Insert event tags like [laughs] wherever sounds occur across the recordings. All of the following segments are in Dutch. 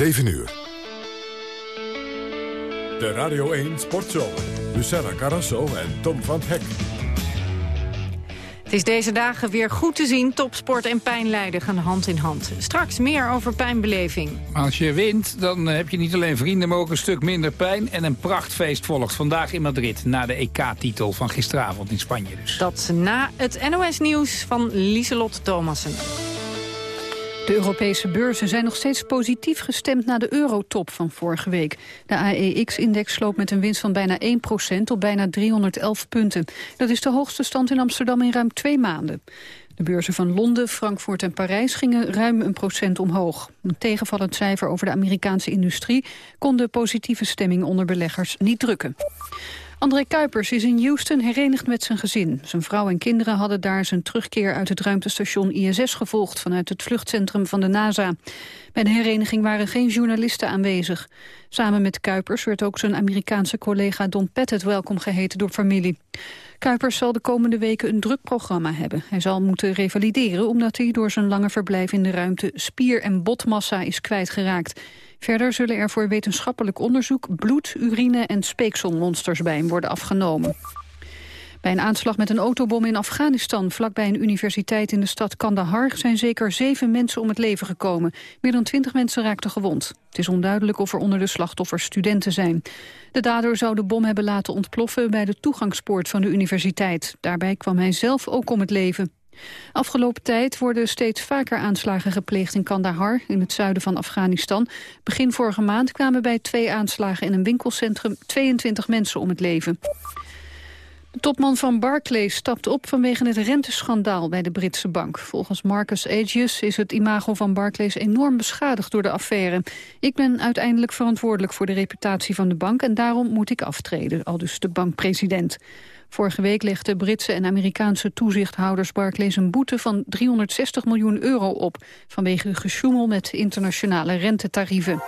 7 uur. De Radio 1 Sportzomer. Luciana Carrasso en Tom van Hek. Het is deze dagen weer goed te zien. Topsport en pijnlijden gaan hand in hand. Straks meer over pijnbeleving. Als je wint, dan heb je niet alleen vrienden, maar ook een stuk minder pijn. En een prachtfeest volgt vandaag in Madrid... na de EK-titel van gisteravond in Spanje dus. Dat na het NOS-nieuws van Lieselot Thomassen. De Europese beurzen zijn nog steeds positief gestemd na de eurotop van vorige week. De AEX-index sloot met een winst van bijna 1% op bijna 311 punten. Dat is de hoogste stand in Amsterdam in ruim twee maanden. De beurzen van Londen, Frankfurt en Parijs gingen ruim een procent omhoog. Een tegenvallend cijfer over de Amerikaanse industrie kon de positieve stemming onder beleggers niet drukken. André Kuipers is in Houston herenigd met zijn gezin. Zijn vrouw en kinderen hadden daar zijn terugkeer uit het ruimtestation ISS gevolgd... vanuit het vluchtcentrum van de NASA. Bij de hereniging waren geen journalisten aanwezig. Samen met Kuipers werd ook zijn Amerikaanse collega Don Pettit welkom geheten door familie. Kuipers zal de komende weken een druk programma hebben. Hij zal moeten revalideren omdat hij door zijn lange verblijf in de ruimte spier- en botmassa is kwijtgeraakt. Verder zullen er voor wetenschappelijk onderzoek bloed, urine en speekselmonsters bij hem worden afgenomen. Bij een aanslag met een autobom in Afghanistan... vlakbij een universiteit in de stad Kandahar... zijn zeker zeven mensen om het leven gekomen. Meer dan twintig mensen raakten gewond. Het is onduidelijk of er onder de slachtoffers studenten zijn. De dader zou de bom hebben laten ontploffen... bij de toegangspoort van de universiteit. Daarbij kwam hij zelf ook om het leven. Afgelopen tijd worden steeds vaker aanslagen gepleegd in Kandahar, in het zuiden van Afghanistan. Begin vorige maand kwamen bij twee aanslagen in een winkelcentrum 22 mensen om het leven. De topman van Barclays stapt op vanwege het renteschandaal bij de Britse bank. Volgens Marcus Agius is het imago van Barclays enorm beschadigd door de affaire. Ik ben uiteindelijk verantwoordelijk voor de reputatie van de bank en daarom moet ik aftreden, al dus de bankpresident. Vorige week legden Britse en Amerikaanse toezichthouders Barclays een boete van 360 miljoen euro op... vanwege gesjoemel met internationale rentetarieven.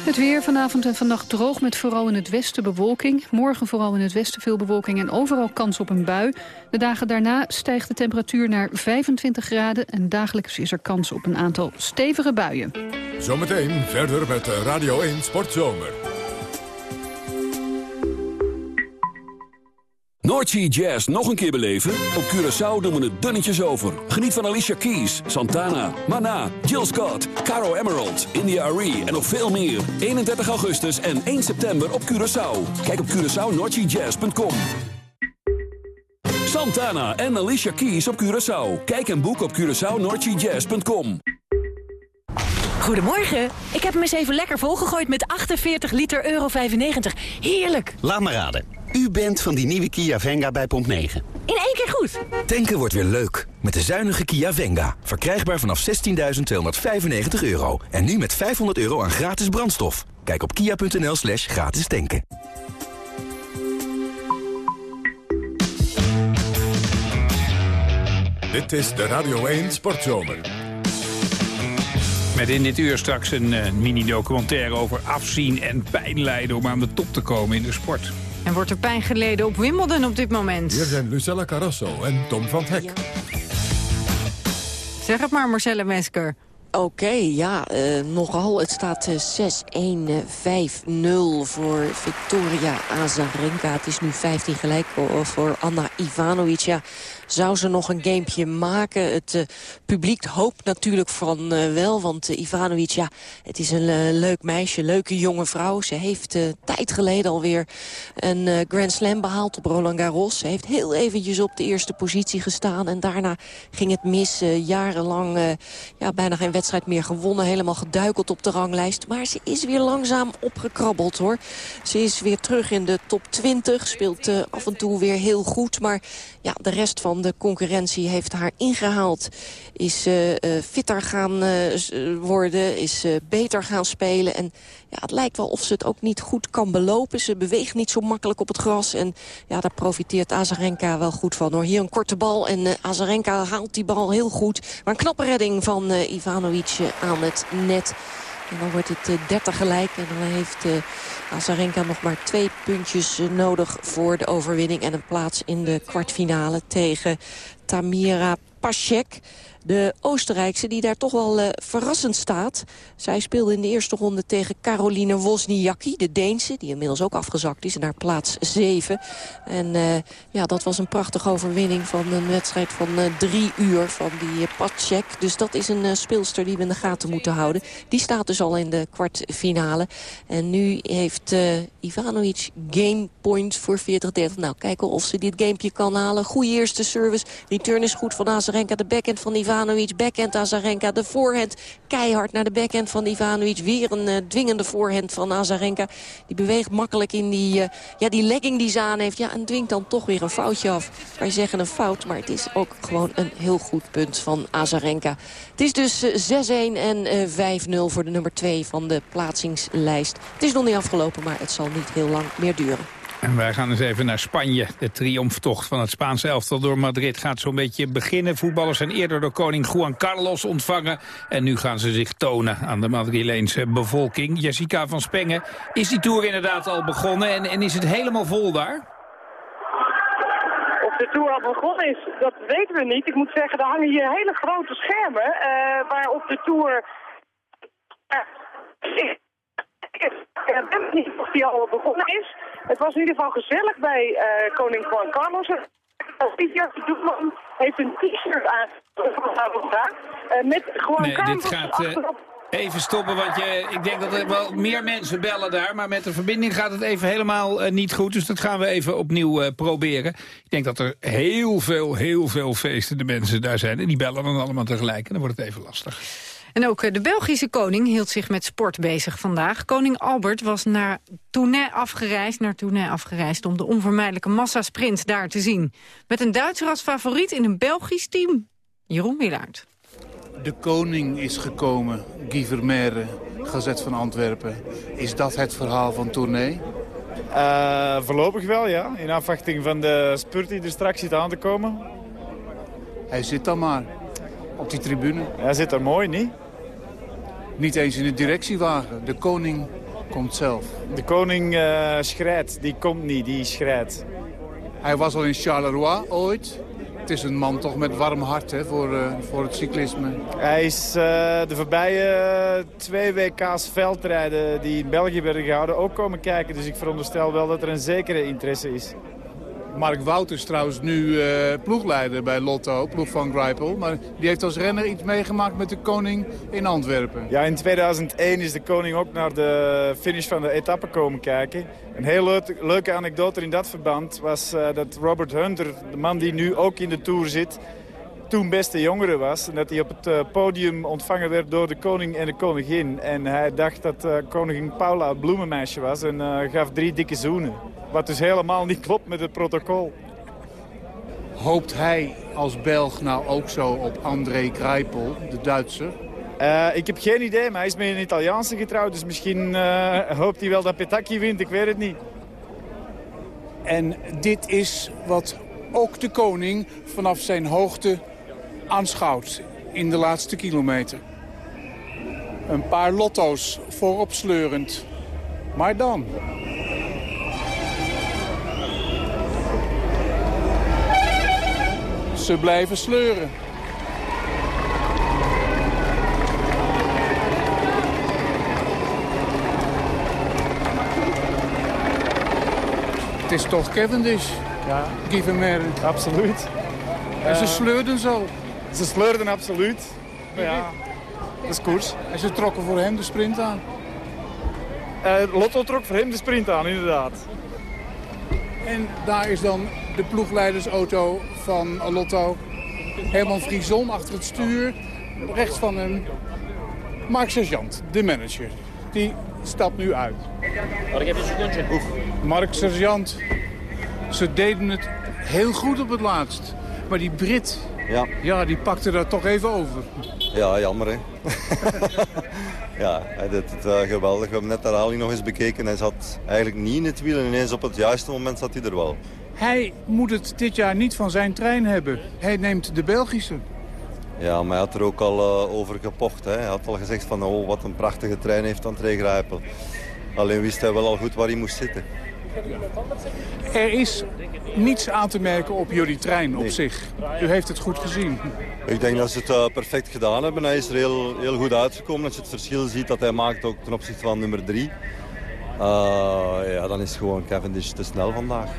Het weer vanavond en vannacht droog met vooral in het westen bewolking. Morgen vooral in het westen veel bewolking en overal kans op een bui. De dagen daarna stijgt de temperatuur naar 25 graden... en dagelijks is er kans op een aantal stevige buien. Zometeen verder met Radio 1 Sportzomer. Noordsea Jazz nog een keer beleven? Op Curaçao doen we het dunnetjes over. Geniet van Alicia Keys, Santana, Mana, Jill Scott, Caro Emerald, India Arie en nog veel meer. 31 augustus en 1 september op Curaçao. Kijk op CuraçaoNoordseaJazz.com Santana en Alicia Keys op Curaçao. Kijk en boek op CuraçaoNoordseaJazz.com Goedemorgen. Ik heb hem eens even lekker volgegooid met 48 liter euro 95. Heerlijk. Laat maar raden. U bent van die nieuwe Kia Venga bij Pomp 9. In één keer goed. Tanken wordt weer leuk. Met de zuinige Kia Venga. Verkrijgbaar vanaf 16.295 euro. En nu met 500 euro aan gratis brandstof. Kijk op kia.nl slash gratis tanken. Dit is de Radio 1 Sportzomer. Met in dit uur straks een uh, mini-documentaire over afzien en pijn lijden... om aan de top te komen in de sport. En wordt er pijn geleden op Wimbledon op dit moment? Hier zijn Lucella Carrasso en Tom van Hek. Zeg het maar, Marcelle Mesker. Oké, ja, uh, nogal. Het staat uh, 6-1-5-0 voor Victoria Azarenka. Het is nu 15 gelijk voor Anna Ivanovic. Ja, zou ze nog een gamepje maken. Het publiek hoopt natuurlijk van wel, want Ivanovic, ja, het is een leuk meisje, leuke jonge vrouw. Ze heeft tijd geleden alweer een Grand Slam behaald op Roland Garros. Ze heeft heel eventjes op de eerste positie gestaan en daarna ging het mis. jarenlang ja, bijna geen wedstrijd meer gewonnen, helemaal geduikeld op de ranglijst. Maar ze is weer langzaam opgekrabbeld, hoor. Ze is weer terug in de top 20, speelt af en toe weer heel goed, maar ja, de rest van de concurrentie heeft haar ingehaald. Is uh, fitter gaan worden, is beter gaan spelen. En ja, het lijkt wel of ze het ook niet goed kan belopen. Ze beweegt niet zo makkelijk op het gras. En ja, daar profiteert Azarenka wel goed van. Hoor. Hier een korte bal en Azarenka haalt die bal heel goed. Maar een knappe redding van Ivanovic aan het net. En dan wordt het 30 gelijk. En dan heeft Azarenka nog maar twee puntjes nodig voor de overwinning. En een plaats in de kwartfinale tegen Tamira Pasek. De Oostenrijkse die daar toch wel uh, verrassend staat. Zij speelde in de eerste ronde tegen Caroline Wozniacki, de Deense. Die inmiddels ook afgezakt is naar plaats 7. En uh, ja, dat was een prachtige overwinning van een wedstrijd van uh, drie uur van die Patschek. Dus dat is een speelster die we in de gaten moeten houden. Die staat dus al in de kwartfinale. En nu heeft Ivanovic game point voor 40-30. Nou, kijken of ze dit gamepje kan halen. Goeie eerste service. Return is goed van Azarenka. De backhand van Ivanovic. Backhand Azarenka. De voorhand keihard naar de backhand van Ivanovic. Weer een uh, dwingende voorhand van Azarenka. Die beweegt makkelijk in die, uh, ja, die legging die ze aan heeft. Ja, en dwingt dan toch weer een foutje af. Wij zeggen een fout, maar het is ook gewoon een heel goed punt van Azarenka. Het is dus uh, 6-1 en 5-0 voor de nummer 2 van de plaatsingslijst. Het is nog niet afgelopen, maar het zal niet heel lang meer duren. En wij gaan eens even naar Spanje. De triomftocht van het Spaanse elftal door Madrid gaat zo'n beetje beginnen. Voetballers zijn eerder door koning Juan Carlos ontvangen. En nu gaan ze zich tonen aan de Madrileense bevolking. Jessica van Spengen, is die tour inderdaad al begonnen en, en is het helemaal vol daar? Of de tour al begonnen is, dat weten we niet. Ik moet zeggen, er hangen hier hele grote schermen... Uh, waar op de tour... Uh, ik niet of die al begonnen is. Het was in ieder geval gezellig bij uh, koning Juan Carlos. Pieter Doekman heeft een t-shirt aan uh, met Juan nee, Carlos dit gaat, uh, Even stoppen, want je, ik denk dat er wel meer mensen bellen daar. Maar met de verbinding gaat het even helemaal uh, niet goed. Dus dat gaan we even opnieuw proberen. Ik denk dat er heel veel, heel veel feestende mensen daar zijn. En die bellen dan allemaal tegelijk. En dan wordt het even lastig. En ook eh, de Belgische koning hield zich met sport bezig vandaag. Koning Albert was naar Tournai afgereisd, naar Tournai afgereisd... om de onvermijdelijke massasprint daar te zien. Met een Duitser als favoriet in een Belgisch team. Jeroen Willaert. De koning is gekomen, Guy Vermeer, Gazet van Antwerpen. Is dat het verhaal van Tournai? Uh, voorlopig wel, ja. In afwachting van de spurt die er straks zit aan te komen. Hij zit dan maar op die tribune. Hij zit er mooi, niet? Niet eens in de directiewagen. De koning komt zelf. De koning uh, schrijdt. Die komt niet, die schrijdt. Hij was al in Charleroi ooit. Het is een man toch met warm hart hè, voor, uh, voor het cyclisme. Hij is uh, de voorbije twee WK's veldrijden die in België werden gehouden ook komen kijken. Dus ik veronderstel wel dat er een zekere interesse is. Mark Wouters trouwens nu uh, ploegleider bij Lotto, ploeg van Greipel. Maar die heeft als renner iets meegemaakt met de koning in Antwerpen. Ja, in 2001 is de koning ook naar de finish van de etappe komen kijken. Een heel leuk, leuke anekdote in dat verband was uh, dat Robert Hunter, de man die nu ook in de Tour zit toen beste jongere was. En dat hij op het uh, podium ontvangen werd door de koning en de koningin. En hij dacht dat uh, koningin Paula het bloemenmeisje was en uh, gaf drie dikke zoenen. Wat dus helemaal niet klopt met het protocol. Hoopt hij als Belg nou ook zo op André Greipel, de Duitser? ik heb geen idee, maar hij is met een Italiaanse getrouwd. Dus misschien hoopt hij wel dat Petacchi wint, ik weet het niet. En dit is wat ook de koning vanaf zijn hoogte aanschouwt in de laatste kilometer. Een paar lotto's voorop sleurend. Maar dan... Ze blijven sleuren. Het is toch Cavendish, ja. Guy Vermeer. Absoluut. En ze sleurden zo. Ze sleurden absoluut. Maar ja, dat is koers. En ze trokken voor hem de sprint aan. Uh, Lotto trok voor hem de sprint aan, inderdaad. En daar is dan de ploegleidersauto van Lotto. Herman Frison achter het stuur. Rechts van hem Mark Sergeant, de manager. Die stapt nu uit. Oef. Mark Sergeant. Ze deden het heel goed op het laatst. Maar die Brit, ja. ja, die pakte dat toch even over. Ja, jammer hè. [laughs] ja, hij deed het uh, geweldig. We hebben net de herhaling nog eens bekeken. Hij zat eigenlijk niet in het wiel en ineens op het juiste moment zat hij er wel. Hij moet het dit jaar niet van zijn trein hebben. Hij neemt de Belgische. Ja, maar hij had er ook al uh, over gepocht. Hè. Hij had al gezegd van, oh, wat een prachtige trein heeft André Grijpel. Alleen wist hij wel al goed waar hij moest zitten. Er is niets aan te merken op jullie trein op zich. U heeft het goed gezien. Ik denk dat ze het uh, perfect gedaan hebben. Hij is er heel, heel goed uitgekomen. Als je het verschil ziet dat hij maakt ook ten opzichte van nummer 3. Uh, ja, dan is gewoon Cavendish te snel vandaag.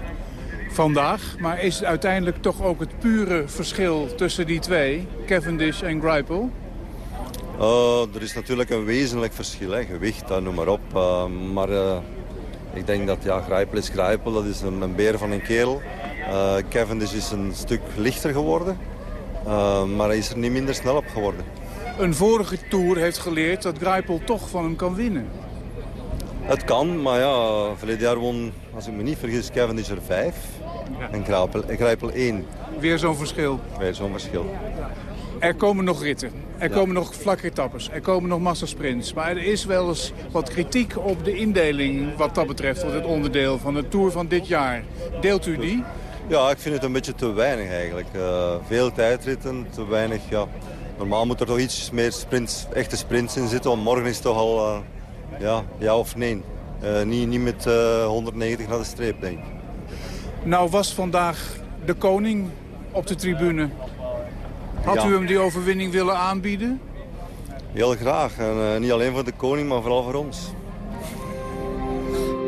Vandaag, maar is het uiteindelijk toch ook het pure verschil tussen die twee, Cavendish en Greipel? Uh, er is natuurlijk een wezenlijk verschil, hè. gewicht, noem maar op. Uh, maar ik denk dat ja, Grijpel is Grijpel, dat is een, een beer van een kerel. Uh, Cavendish is een stuk lichter geworden, uh, maar hij is er niet minder snel op geworden. Een vorige Tour heeft geleerd dat Grijpel toch van hem kan winnen. Het kan, maar ja, verleden jaar won, als ik me niet vergis, Cavendish er vijf. Ja. En Grijpel, Grijpel één. Weer zo'n verschil. Weer zo'n verschil. Er komen nog ritten. Er ja. komen nog vlakke etappes. Er komen nog massasprints. Maar er is wel eens wat kritiek op de indeling wat dat betreft. Op het onderdeel van de Tour van dit jaar. Deelt u die? Ja, ik vind het een beetje te weinig eigenlijk. Uh, veel tijdritten, te weinig. Ja. Normaal moet er toch iets meer sprints, echte sprints in zitten. Want morgen is het toch al uh, ja, ja of nee. Uh, niet, niet met 190 naar de streep, denk ik. Nou was vandaag de koning op de tribune. Had u hem die overwinning willen aanbieden? Heel graag. En, uh, niet alleen voor de koning, maar vooral voor ons.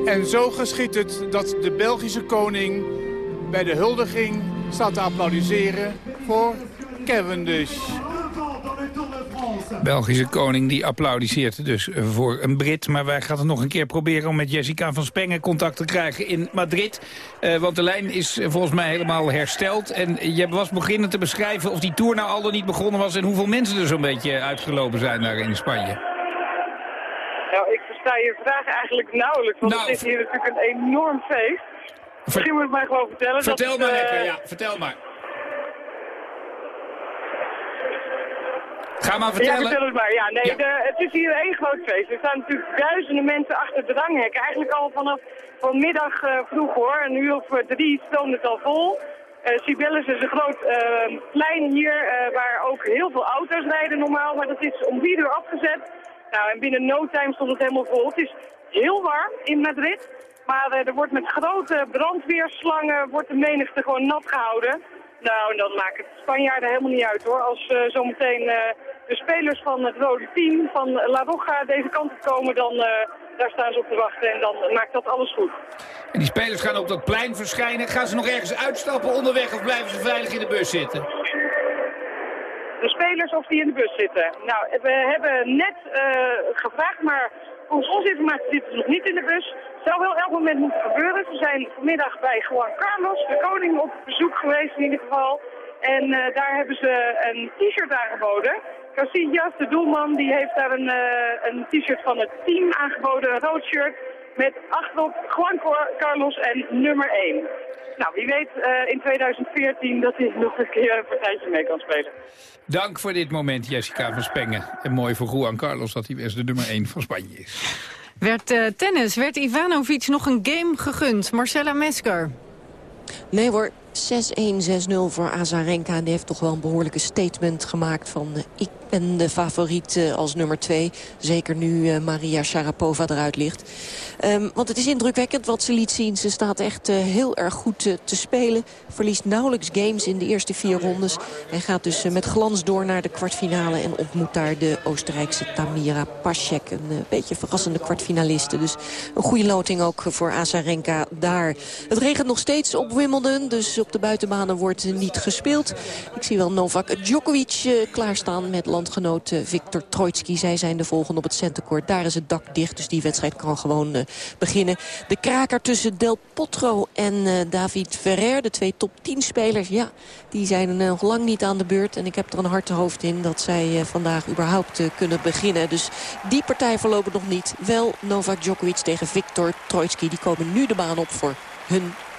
En zo geschiet het dat de Belgische koning bij de huldiging staat te applaudisseren voor Cavendish. Belgische koning die applaudisseert dus voor een Brit. Maar wij gaan het nog een keer proberen om met Jessica van Spengen contact te krijgen in Madrid. Uh, want de lijn is volgens mij helemaal hersteld. En je was beginnen te beschrijven of die tour nou al dan niet begonnen was... en hoeveel mensen er zo'n beetje uitgelopen zijn daar in Spanje. Nou, ik versta je vraag eigenlijk nauwelijks, want nou, het is hier natuurlijk een enorm feest. Misschien moet ik mij gewoon vertellen. Vertel dat maar het, lekker, uh, ja. Vertel maar. Ga maar vertellen. Ja, vertel het maar. Ja, nee, ja. De, het is hier één groot feest. Er staan natuurlijk duizenden mensen achter de dranghekken. Eigenlijk al vanaf vanmiddag uh, vroeg hoor. Een uur of drie stoomt het al vol. Uh, is een groot uh, plein hier uh, waar ook heel veel auto's rijden normaal. Maar dat is om vier uur afgezet. Nou, en binnen no time stond het helemaal vol. Het is heel warm in Madrid. Maar er wordt met grote brandweerslangen wordt de menigte gewoon nat gehouden. Nou, en dan maakt het Spanjaarden helemaal niet uit hoor. Als uh, zometeen uh, de spelers van het rode team van La Roja deze kant op komen, dan uh, daar staan ze op te wachten en dan maakt dat alles goed. En die spelers gaan op dat plein verschijnen. Gaan ze nog ergens uitstappen onderweg of blijven ze veilig in de bus zitten? De spelers of die in de bus zitten. Nou, we hebben net gevraagd, maar volgens onze informatie zitten ze nog niet in de bus. Het zou wel elk moment moeten gebeuren. We zijn vanmiddag bij Juan Carlos, de koning, op bezoek geweest in ieder geval. En uh, daar hebben ze een t-shirt aangeboden. Casillas, de doelman, die heeft daar een, uh, een t-shirt van het team aangeboden, een rood shirt. Met achterop Juan Carlos en nummer 1. Nou, wie weet uh, in 2014 dat hij nog een keer een partijtje mee kan spelen. Dank voor dit moment, Jessica van Spengen. En mooi voor Juan Carlos dat hij weer de nummer 1 van Spanje is. Werd uh, tennis, werd Ivanovic nog een game gegund? Marcella Mesker. Nee hoor, 6-1, 6-0 voor Azarenka. En die heeft toch wel een behoorlijke statement gemaakt van... Uh, ik ben de favoriet uh, als nummer 2. Zeker nu uh, Maria Sharapova eruit ligt. Um, want het is indrukwekkend wat ze liet zien. Ze staat echt uh, heel erg goed te spelen. Verliest nauwelijks games in de eerste vier rondes. En gaat dus met glans door naar de kwartfinale. En ontmoet daar de Oostenrijkse Tamira Pasek. Een beetje verrassende kwartfinaliste. Dus een goede loting ook voor Azarenka daar. Het regent nog steeds op Wimbledon. Dus op de buitenbanen wordt niet gespeeld. Ik zie wel Novak Djokovic klaarstaan met landgenoot Viktor Troitsky. Zij zijn de volgende op het centercourt. Daar is het dak dicht, dus die wedstrijd kan gewoon beginnen. De kraker tussen Del Potro en uh, David Ferrer, de twee top 10 spelers. Ja, die zijn nog lang niet aan de beurt. En ik heb er een harte hoofd in dat zij vandaag überhaupt kunnen beginnen. Dus die partij voorlopig nog niet. Wel Novak Djokovic tegen Viktor Troitsky. Die komen nu de baan op voor hun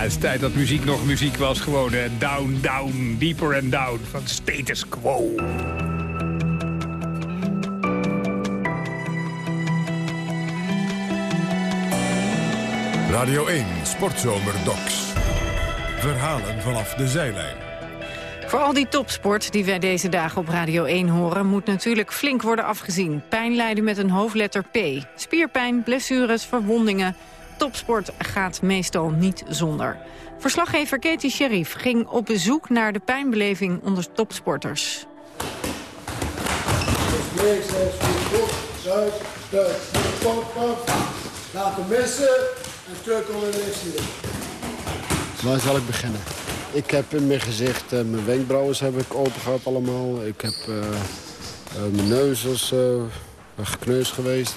Ja, het is tijd dat muziek nog muziek was. Gewoon down, down, deeper and down van Status Quo. Radio 1 Sportzomer Docs. Verhalen vanaf de zijlijn. Voor al die topsport die wij deze dagen op Radio 1 horen... moet natuurlijk flink worden afgezien. Pijn lijden met een hoofdletter P. Spierpijn, blessures, verwondingen. Topsport gaat meestal niet zonder. Verslaggever Katie Sheriff ging op bezoek naar de pijnbeleving onder topsporters. Laten messen en terug onder de Waar zal ik beginnen? Ik heb in mijn gezicht, uh, mijn wenkbrauwen heb ik open gehad allemaal. Ik heb uh, uh, mijn neus is gekneusd geweest.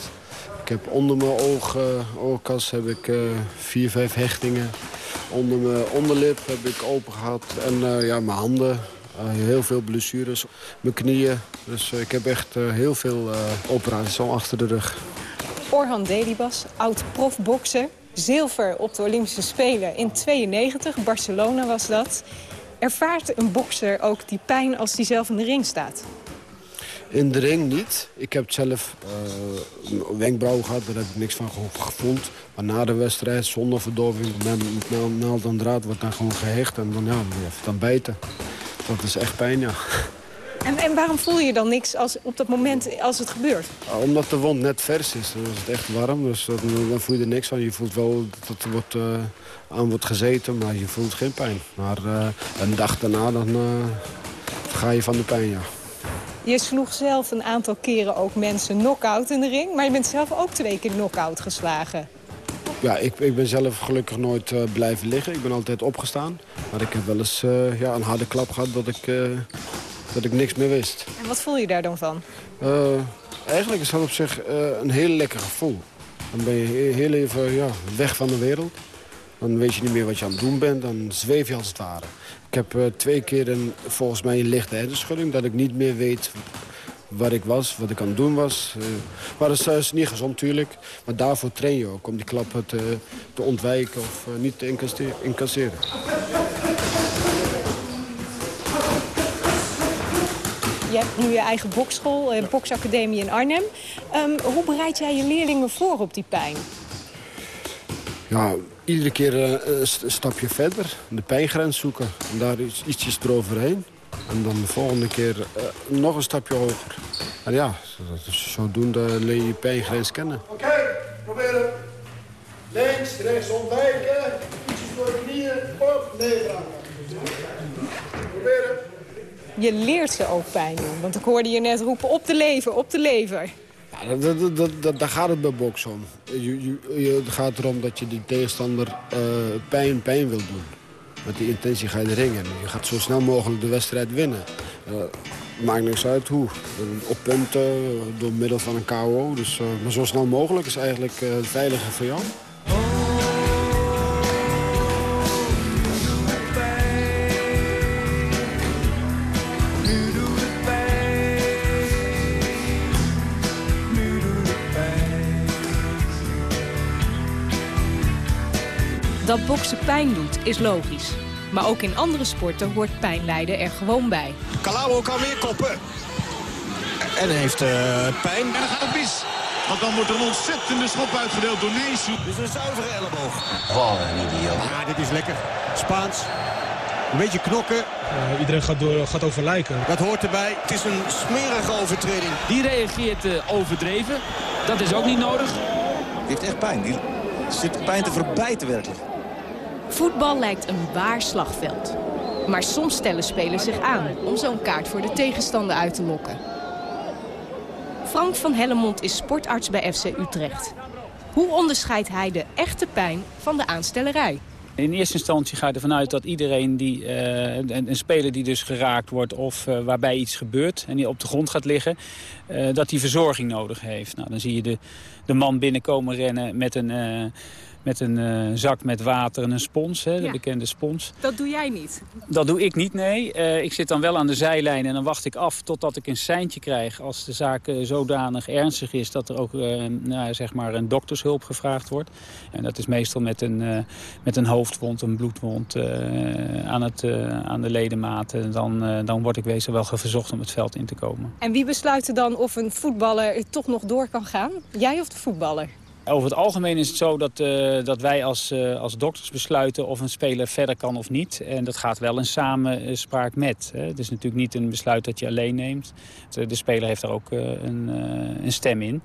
Ik heb onder mijn oog, oogkas heb ik vier, vijf hechtingen. Onder mijn onderlip heb ik open gehad. En ja, mijn handen, heel veel blessures. Mijn knieën. Dus ik heb echt heel veel operaties al achter de rug. Orhan Delibas, oud-profbokser. Zilver op de Olympische Spelen in 92, Barcelona was dat. Ervaart een bokser ook die pijn als hij zelf in de ring staat? In de ring niet. Ik heb zelf uh, een wenkbrauw gehad, daar heb ik niks van gevoeld. Maar na de wedstrijd, zonder verdoving, met naald en draad, wordt dan gewoon gehecht. En dan, ja, dan bijten. Dat is echt pijn, ja. En, en waarom voel je dan niks als, op dat moment als het gebeurt? Omdat de wond net vers is. Dan is het echt warm, dus dan, voel je er niks van. Je voelt wel dat er wordt, uh, aan wordt gezeten, maar je voelt geen pijn. Maar uh, een dag daarna dan, uh, ga je van de pijn, ja. Je sloeg zelf een aantal keren ook mensen knock-out in de ring... maar je bent zelf ook twee keer knock-out geslagen. Ja, ik, ik ben zelf gelukkig nooit uh, blijven liggen. Ik ben altijd opgestaan. Maar ik heb wel eens uh, ja, een harde klap gehad dat ik, uh, dat ik niks meer wist. En wat voel je daar dan van? Eigenlijk is dat op zich een heel lekker gevoel. Dan ben je heel even ja, weg van de wereld. Dan weet je niet meer wat je aan het doen bent. Dan zweef je als het ware. Ik heb uh, twee keer een, volgens mij een lichte hersenschudding... dat ik niet meer weet waar ik was, wat ik aan het doen was. maar dat is, niet gezond natuurlijk. Maar daarvoor train je ook, om die klappen te, te ontwijken of niet te incasseren. Je hebt nu je eigen boksschool, een boksacademie in Arnhem. Um, hoe bereid jij je leerlingen voor op die pijn? Ja, iedere keer een stapje verder. De pijngrens zoeken. En daar iets, ietsjes eroverheen. En dan de volgende keer uh, nog een stapje hoger. En ja, zodoende leer je je pijngrens kennen. Oké, okay, proberen. Links, rechts ontwijken. Ietsjes voor de knieën. Op, nederaan. Proberen. Je leert ze ook pijn doen. Want ik hoorde je net roepen op de lever, op de lever. Dat, dat, dat, daar gaat het bij boksen om. Je, je, het gaat erom dat je die tegenstander uh, pijn, pijn wil doen. Met die intentie ga je de ring in. Je gaat zo snel mogelijk de wedstrijd winnen. Uh, maakt niks uit hoe. Op punten, door middel van een KO. Dus, maar zo snel mogelijk is eigenlijk het veilige voor jou. Dat boksen pijn doet, is logisch. Maar ook in andere sporten hoort pijnlijden er gewoon bij. Calao kan weer koppen. En heeft uh, pijn. En dan gaat het mis. Want dan wordt er een ontzettende schop uitgedeeld door Neesu. Dus een zuivere elleboog. Wat een idioot. Ja, dit is lekker. Spaans. Een beetje knokken. Uh, iedereen gaat, door, gaat over lijken. Dat hoort erbij. Het is een smerige overtreding. Die reageert uh, overdreven. Dat is ook niet nodig. Die heeft echt pijn. Die zit pijn te verbijten werkelijk. Voetbal lijkt een waar slagveld. Maar soms stellen spelers zich aan om zo'n kaart voor de tegenstander uit te lokken. Frank van Hellemond is sportarts bij FC Utrecht. Hoe onderscheidt hij de echte pijn van de aanstellerij? In eerste instantie ga je ervan uit dat iedereen, die, uh, een, speler die dus geraakt wordt of uh, waarbij iets gebeurt en die op de grond gaat liggen, uh, dat die verzorging nodig heeft. Nou, dan zie je de, de man binnenkomen rennen met een met een eh, zak met water en een spons, hè, de bekende spons. Dat doe jij niet? Dat doe ik niet, nee. Eh, ik zit dan wel aan de zijlijn en dan wacht ik af totdat ik een seintje krijg... als de zaak uh, zodanig ernstig is dat er ook nou, zeg maar een doktershulp gevraagd wordt. En dat is meestal met een, met een hoofdwond, een bloedwond aan, het, aan de ledematen. Dan, dan word ik wezen wel verzocht om het veld in te komen. En wie besluit er dan of een voetballer toch nog door kan gaan? Jij of de voetballer? Over het algemeen is het zo dat, uh, dat wij als, uh, als dokters besluiten of een speler verder kan of niet. En dat gaat wel in samenspraak met. Hè. Het is natuurlijk niet een besluit dat je alleen neemt. De speler heeft daar ook uh, een, een, stem in.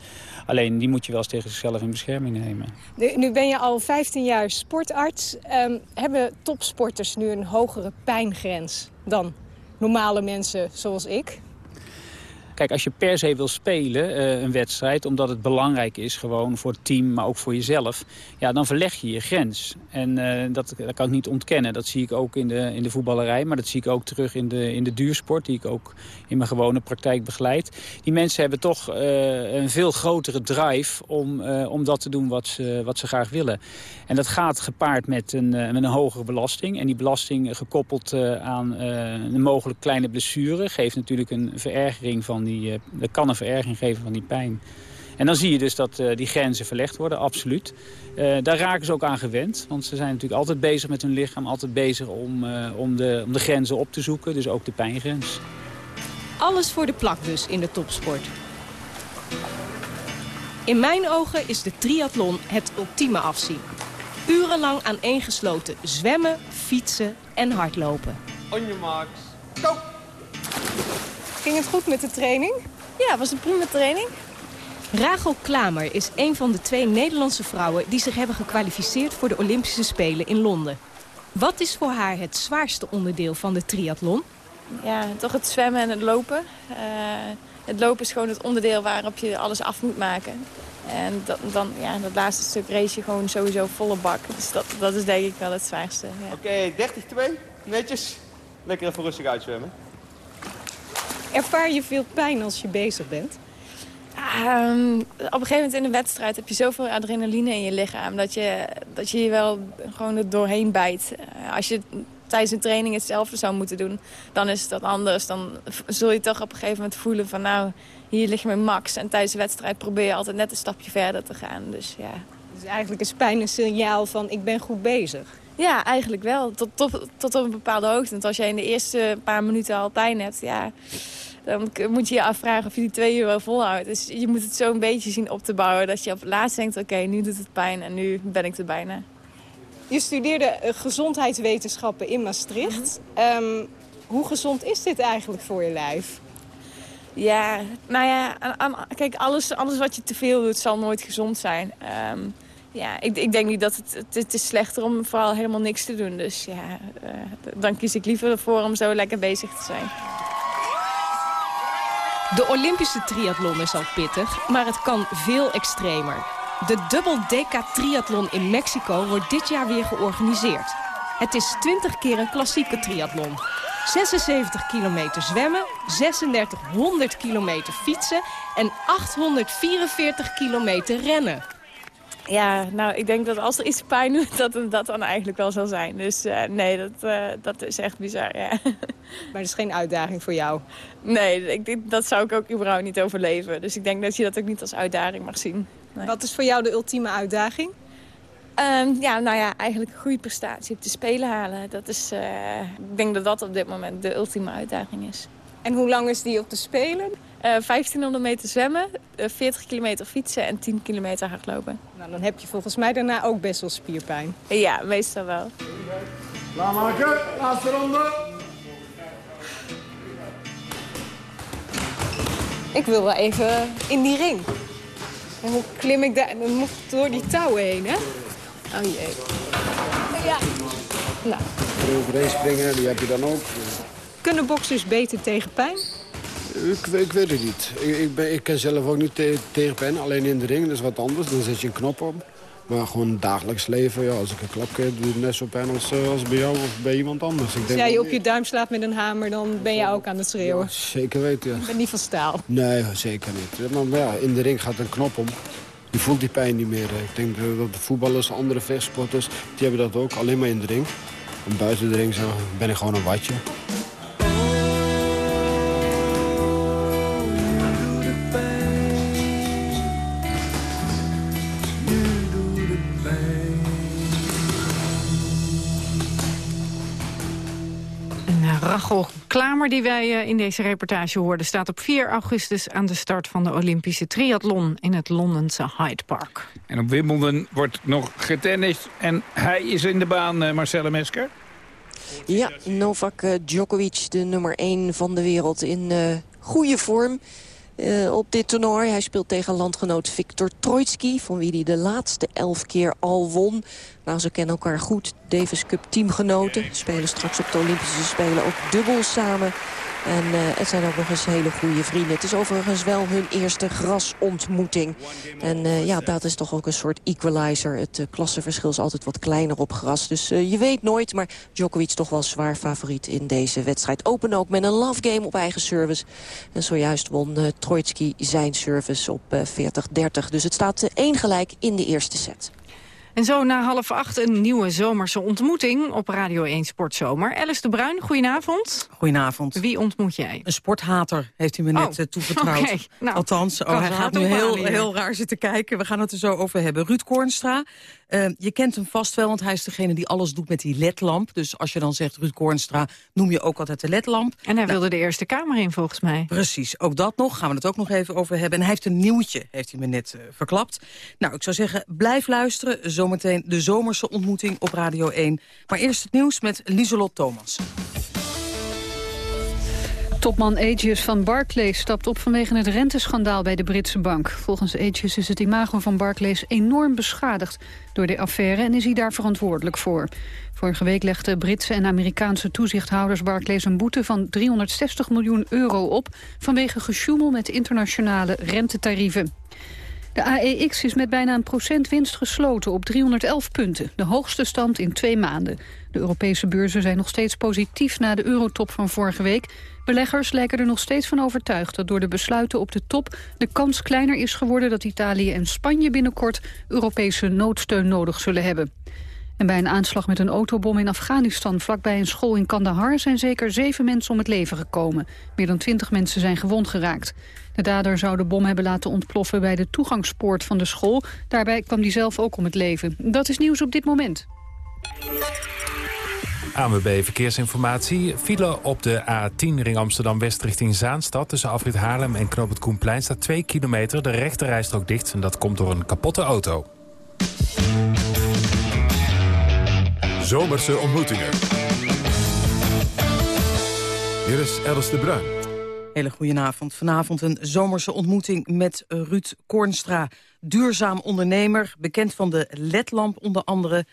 Alleen die moet je wel eens tegen zichzelf in bescherming nemen. Nu, ben je al 15 jaar sportarts. Um, hebben topsporters nu een hogere pijngrens dan normale mensen zoals ik? Kijk, als je per se wil spelen, uh, een wedstrijd, omdat het belangrijk is gewoon voor het team, maar ook voor jezelf, ja, dan verleg je je grens. En uh, dat, dat kan ik niet ontkennen. Dat zie ik ook in de, in de voetballerij, maar dat zie ik ook terug in de, in de duursport, die ik ook in mijn gewone praktijk begeleid. Die mensen hebben toch uh, een veel grotere drive om, om dat te doen wat ze, wat ze graag willen. En dat gaat gepaard met een, met een hogere belasting. En die belasting gekoppeld aan een mogelijk kleine blessure geeft natuurlijk een verergering van die, uh, dat kan een vererging geven van die pijn. En dan zie je dus dat uh, die grenzen verlegd worden, absoluut. Uh, daar raken ze ook aan gewend, want ze zijn natuurlijk altijd bezig met hun lichaam... altijd bezig om, om, de, om de grenzen op te zoeken, dus ook de pijngrens. Alles voor de plak dus in de topsport. In mijn ogen is de triathlon het ultieme afzien. Urenlang aaneengesloten zwemmen, fietsen en hardlopen. On your marks, go! Ging het goed met de training? Ja, het was een prima training. Rachel Klamer is een van de twee Nederlandse vrouwen... die zich hebben gekwalificeerd voor de Olympische Spelen in Londen. Wat is voor haar het zwaarste onderdeel van de triathlon? Ja, toch het zwemmen en het lopen. Uh, het lopen is gewoon het onderdeel waarop je alles af moet maken. En dat, dan, ja, dat laatste stuk race je gewoon sowieso volle bak. Dus dat, dat is denk ik wel het zwaarste. Ja. Oké, okay, 30-2. Netjes. Lekker even rustig uitzwemmen. Ervaar je veel pijn als je bezig bent? Um, op een gegeven moment in een wedstrijd heb je zoveel adrenaline in je lichaam... dat je dat je, je wel gewoon er doorheen bijt. Uh, als je tijdens een training hetzelfde zou moeten doen, dan is dat anders. Dan zul je toch op een gegeven moment voelen van... nou, hier ligt mijn max. En tijdens de wedstrijd probeer je altijd net een stapje verder te gaan. Dus ja. Dus eigenlijk is pijn een signaal van ik ben goed bezig? Ja, eigenlijk wel. Tot, tot, tot op een bepaalde hoogte. Want als jij in de eerste paar minuten al pijn hebt... ja, dan moet je je afvragen of je die twee uur wel volhoudt. Dus je moet het zo een beetje zien op te bouwen. Dat je op het laatst denkt, oké, nu doet het pijn en nu ben ik er bijna. Je studeerde gezondheidswetenschappen in Maastricht. um, hoe gezond is dit eigenlijk voor je lijf? Ja, nou ja, kijk, alles, alles wat je te veel doet zal nooit gezond zijn. Um, ja, ik, ik, denk niet dat het, het, is slechter om vooral helemaal niks te doen. Dus ja, uh, dan kies ik liever ervoor om zo lekker bezig te zijn. De Olympische triathlon is al pittig, maar het kan veel extremer. De Double Deca Triathlon in Mexico wordt dit jaar weer georganiseerd. Het is 20 keer een klassieke triathlon. 76 kilometer zwemmen, 3600 kilometer fietsen en 844 kilometer rennen. Ja, nou, ik denk dat als er iets pijn doet, dat het dat dan eigenlijk wel zal zijn. Dus uh, nee, dat, uh, dat is echt bizar, ja. [laughs] Maar het is geen uitdaging voor jou? Nee, ik denk, dat zou ik ook überhaupt niet overleven. Dus ik denk dat je dat ook niet als uitdaging mag zien. Nee. Wat is voor jou de ultieme uitdaging? Um, ja, nou ja, eigenlijk een goede prestatie op de Spelen halen. Dat is, uh, ik denk dat dat op dit moment de ultieme uitdaging is. En hoe lang is die op de Spelen? Uh, 1500 meter zwemmen, uh, 40 kilometer fietsen en 10 kilometer hardlopen. Nou, dan heb je volgens mij daarna ook best wel spierpijn. Ja, meestal wel. Klaarmaken, laatste ronde. Ik wil wel even in die ring. En hoe klim ik daar? Dan moet ik door die touwen heen, hè? Oh jee. Ja. Nou. Overheen springen, die heb je dan ook. Kunnen boxers beter tegen pijn? Ik, ik weet het niet. Ik, ik, ben, ik ken zelf ook niet te, tegen pijn. Alleen in de ring, dat is wat anders. Dan zet je een knop op. Maar gewoon dagelijks leven, ja, als ik een klap krijg, doe het net zo pijn als, eh, als bij jou of bij iemand anders. Ik als jij je op je duim slaat met een hamer, dan ben je ook aan het schreeuwen? Ja, zeker weten, ja. Ik ben niet van staal? Nee, zeker niet. Maar ja, in de ring gaat een knop om. Je voelt die pijn niet meer. Ik denk dat de voetballers, andere vechtsporters, die hebben dat ook alleen maar in de ring. En buiten de ring ben ik gewoon een watje. Rachel Klamer, die wij eh, in deze reportage hoorden... staat op 4 augustus aan de start van de Olympische triathlon... in het Londense Hyde Park. En op Wimbledon wordt nog getennist. En hij is in de baan, uh, Marcelle Mesker. Ja, Novak eh, Djokovic, de nummer 1 van de wereld in uh, goede vorm. Uh, op dit toernooi. Hij speelt tegen landgenoot Viktor Troitsky... van wie hij de laatste elf keer al won. Nou, ze kennen elkaar goed. Davis Cup teamgenoten. Spelen straks op de Olympische Spelen ook dubbel samen. En uh, het zijn ook nog eens hele goede vrienden. Het is overigens wel hun eerste grasontmoeting. En uh, ja, dat is toch ook een soort equalizer. Het uh, klassenverschil is altijd wat kleiner op gras. Dus je weet nooit, maar Djokovic toch wel zwaar favoriet in deze wedstrijd. Open ook met een love game op eigen service. En zojuist won uh, zijn service op 40-30. Dus het staat één gelijk in de eerste set. En zo na half acht een nieuwe zomerse ontmoeting op Radio 1 Sportzomer. Alice de Bruin, goedenavond. Goedenavond. Wie ontmoet jij? Een sporthater heeft hij me net oh, toevertrouwd. Okay, nou, Althans, oh, hij gaat nu heel, heel raar zitten kijken. We gaan het er zo over hebben. Ruud Kornstra, uh, je kent hem vast wel, want hij is degene die alles doet met die ledlamp. Dus als je dan zegt Ruud Kornstra, noem je ook altijd de ledlamp. En hij nou, wilde de Eerste Kamer in, volgens mij. Precies, ook dat nog. Gaan we het ook nog even over hebben. En hij heeft een nieuwtje, heeft hij me net uh, verklapt. Nou, ik zou zeggen, blijf luisteren. Zometeen de zomerse ontmoeting op Radio 1. Maar eerst het nieuws met Lieselot Thomas. Topman Aegis van Barclays stapt op vanwege het renteschandaal bij de Britse bank. Volgens Aegis is het imago van Barclays enorm beschadigd door de affaire en is hij daar verantwoordelijk voor. Vorige week legden Britse en Amerikaanse toezichthouders Barclays een boete van 360 miljoen euro op vanwege gesjoemel met internationale rentetarieven. De AEX is met bijna een procent winst gesloten op 311 punten. De hoogste stand in twee maanden. De Europese beurzen zijn nog steeds positief na de eurotop van vorige week. Beleggers lijken er nog steeds van overtuigd dat door de besluiten op de top... de kans kleiner is geworden dat Italië en Spanje binnenkort Europese noodsteun nodig zullen hebben. En bij een aanslag met een autobom in Afghanistan vlakbij een school in Kandahar zijn zeker zeven mensen om het leven gekomen. Meer dan twintig mensen zijn gewond geraakt. De dader zou de bom hebben laten ontploffen bij de toegangspoort van de school. Daarbij kwam hij zelf ook om het leven. Dat is nieuws op dit moment. ANWB Verkeersinformatie. File op de A10 ring Amsterdam-West richting Zaanstad... tussen Afrit Haarlem en Knoop het Koenplein staat 2 kilometer. De rechte rijstrook dicht en dat komt door een kapotte auto. Zomerse ontmoetingen. Hier is Alice de Bruin. Hele goedenavond. Vanavond een zomerse ontmoeting met Ruud Kornstra. Duurzaam ondernemer, bekend van de ledlamp onder andere.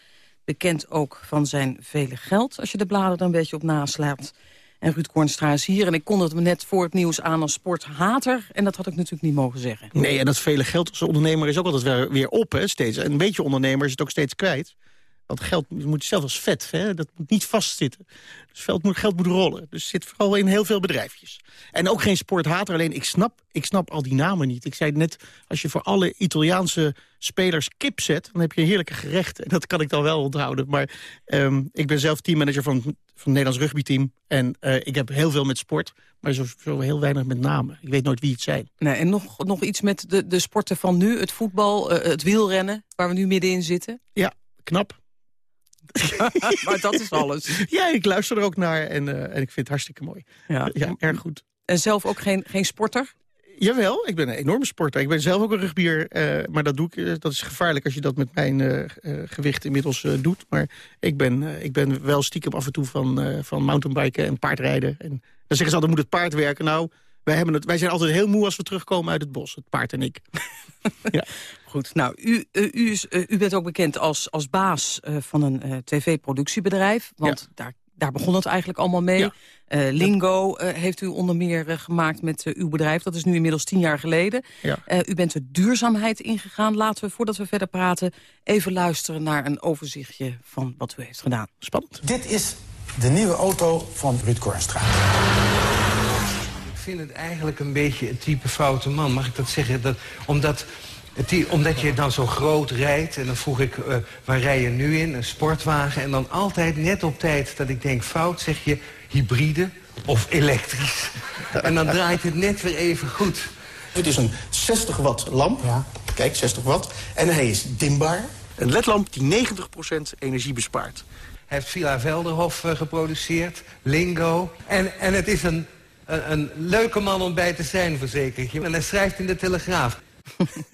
Bekend ook van zijn vele geld, als je de bladen er een beetje op naslaat. En Ruud Kornstra is hier en ik kondigde me net voor het nieuws aan als sporthater. En dat had ik natuurlijk niet mogen zeggen. Nee, en dat vele geld als ondernemer is ook altijd weer, weer op, hè, steeds. En een beetje ondernemer is het ook steeds kwijt. Want geld moet zelfs als vet, hè? dat moet niet vastzitten. Dus geld moet, geld moet rollen. Dus zit vooral in heel veel bedrijfjes. En ook geen sporthater, alleen ik snap, ik snap al die namen niet. Ik zei net, als je voor alle Italiaanse spelers kip zet... dan heb je een heerlijke gerecht. En dat kan ik dan wel onthouden. Maar um, ik ben zelf teammanager van, van het Nederlands rugbyteam. En uh, ik heb heel veel met sport, maar zo, zo, heel weinig met namen. Ik weet nooit wie het zijn. Nee, en nog, nog iets met de, de sporten van nu, het voetbal, uh, het wielrennen... waar we nu middenin zitten? Ja, knap. [laughs] maar dat is alles. Ja, ik luister er ook naar en, uh, en ik vind het hartstikke mooi. Ja, ja erg goed. En zelf ook geen, geen sporter? Jawel, ik ben een enorme sporter. Ik ben zelf ook een rugbier, uh, maar dat, doe ik, dat is gevaarlijk als je dat met mijn uh, gewicht inmiddels doet. Maar ik ben, ik ben wel stiekem af en toe van, van mountainbiken en paardrijden. En dan zeggen ze altijd, moet het paard werken? Nou, wij, hebben het, wij zijn altijd heel moe als we terugkomen uit het bos, het paard en ik. ja. [laughs] Goed, nou, u, uh, u, is, uh, u bent ook bekend als, als baas uh, van een tv-productiebedrijf. Want ja. daar, daar begon het eigenlijk allemaal mee. Ja. Lingo heeft u onder meer gemaakt met uw bedrijf. Dat is nu inmiddels tien jaar geleden. Ja. u bent de duurzaamheid ingegaan. Laten we, voordat we verder praten, even luisteren naar een overzichtje van wat u heeft gedaan. Spannend. Dit is de nieuwe auto van Ruud Kornstra. Ik vind het eigenlijk een beetje het type foute man, mag ik dat zeggen? Dat, omdat Het, die, omdat je dan zo groot rijdt. En dan vroeg ik, uh, waar rij je nu in? Een sportwagen. En dan altijd net op tijd dat ik denk, fout zeg je hybride of elektrisch. en dan draait het net weer even goed. Het is een 60 watt lamp. Ja. Kijk, 60 watt. En hij is dimbaar. Een ledlamp die 90% energie bespaart. Hij heeft Villa Velderhof uh, geproduceerd, Lingo. En, en het is een, een, een, leuke man om bij te zijn, verzeker ik je. En hij schrijft in de Telegraaf.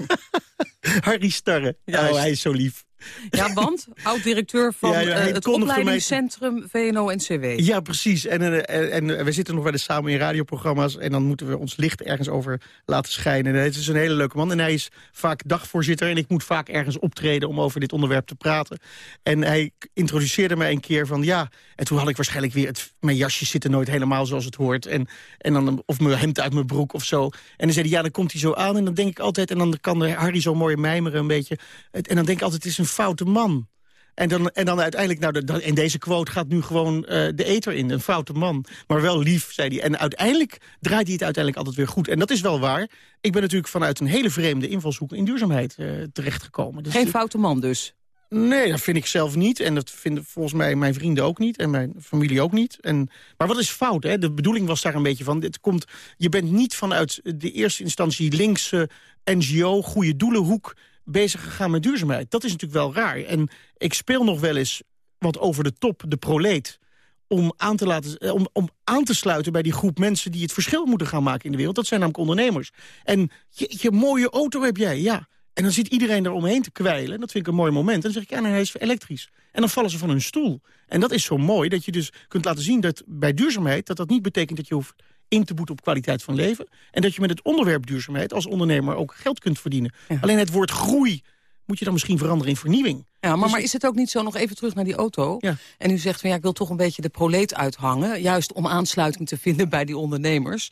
[laughs] Harry Starre. Ja, oh, hij is zo lief. Ja, want oud-directeur van [laughs] ja, ja, uh, het opleidingscentrum VNO-NCW. Ja, precies. En, en, en, we zitten nog wel eens samen in radioprogramma's... en dan moeten we ons licht ergens over laten schijnen. Het is een hele leuke man en hij is vaak dagvoorzitter... en ik moet vaak ergens optreden om over dit onderwerp te praten. En hij introduceerde mij een keer van... ja, en toen had ik waarschijnlijk weer... Het, mijn jasjes zitten nooit helemaal zoals het hoort. En, en dan, of mijn hemd uit mijn broek of zo. En dan zei hij, ja, dan komt hij zo aan. En dan denk ik altijd... en dan kan Harry zo mooi mijmeren een beetje. En dan denk ik altijd, het is een foute man. En dan, en dan uiteindelijk, nou, de, in deze quote gaat nu gewoon uh, de eter in. Een foute man. Maar wel lief, zei hij. En uiteindelijk draait hij het uiteindelijk altijd weer goed. En dat is wel waar. Ik ben natuurlijk vanuit een hele vreemde invalshoek in duurzaamheid uh, terechtgekomen. Dus Geen foute man dus? Nee, dat vind ik zelf niet. En dat vinden volgens mij mijn vrienden ook niet. En mijn familie ook niet. En, maar wat is fout? Hè? De bedoeling was daar een beetje van. Het komt, je bent niet vanuit de eerste instantie linkse NGO, goede doelenhoek bezig gegaan met duurzaamheid. Dat is natuurlijk wel raar. En ik speel nog wel eens wat over de top, de proleet om aan, te laten, eh, om, om aan te sluiten bij die groep mensen... die het verschil moeten gaan maken in de wereld. Dat zijn namelijk ondernemers. En je, je mooie auto heb jij, ja. En dan zit iedereen er omheen te kwijlen. Dat vind ik een mooi moment. En dan zeg ik, ja, nee, hij is elektrisch. En dan vallen ze van hun stoel. En dat is zo mooi, dat je dus kunt laten zien... dat bij duurzaamheid, dat dat niet betekent dat je hoeft in te boeten op kwaliteit van leven. En dat je met het onderwerp duurzaamheid als ondernemer ook geld kunt verdienen. Alleen het woord groei moet je dan misschien veranderen in vernieuwing. Ja, maar, dus maar is het ook niet zo, nog even terug naar die auto... Ja. en u zegt van ja, ik wil toch een beetje de proleet uithangen... juist om aansluiting te vinden bij die ondernemers.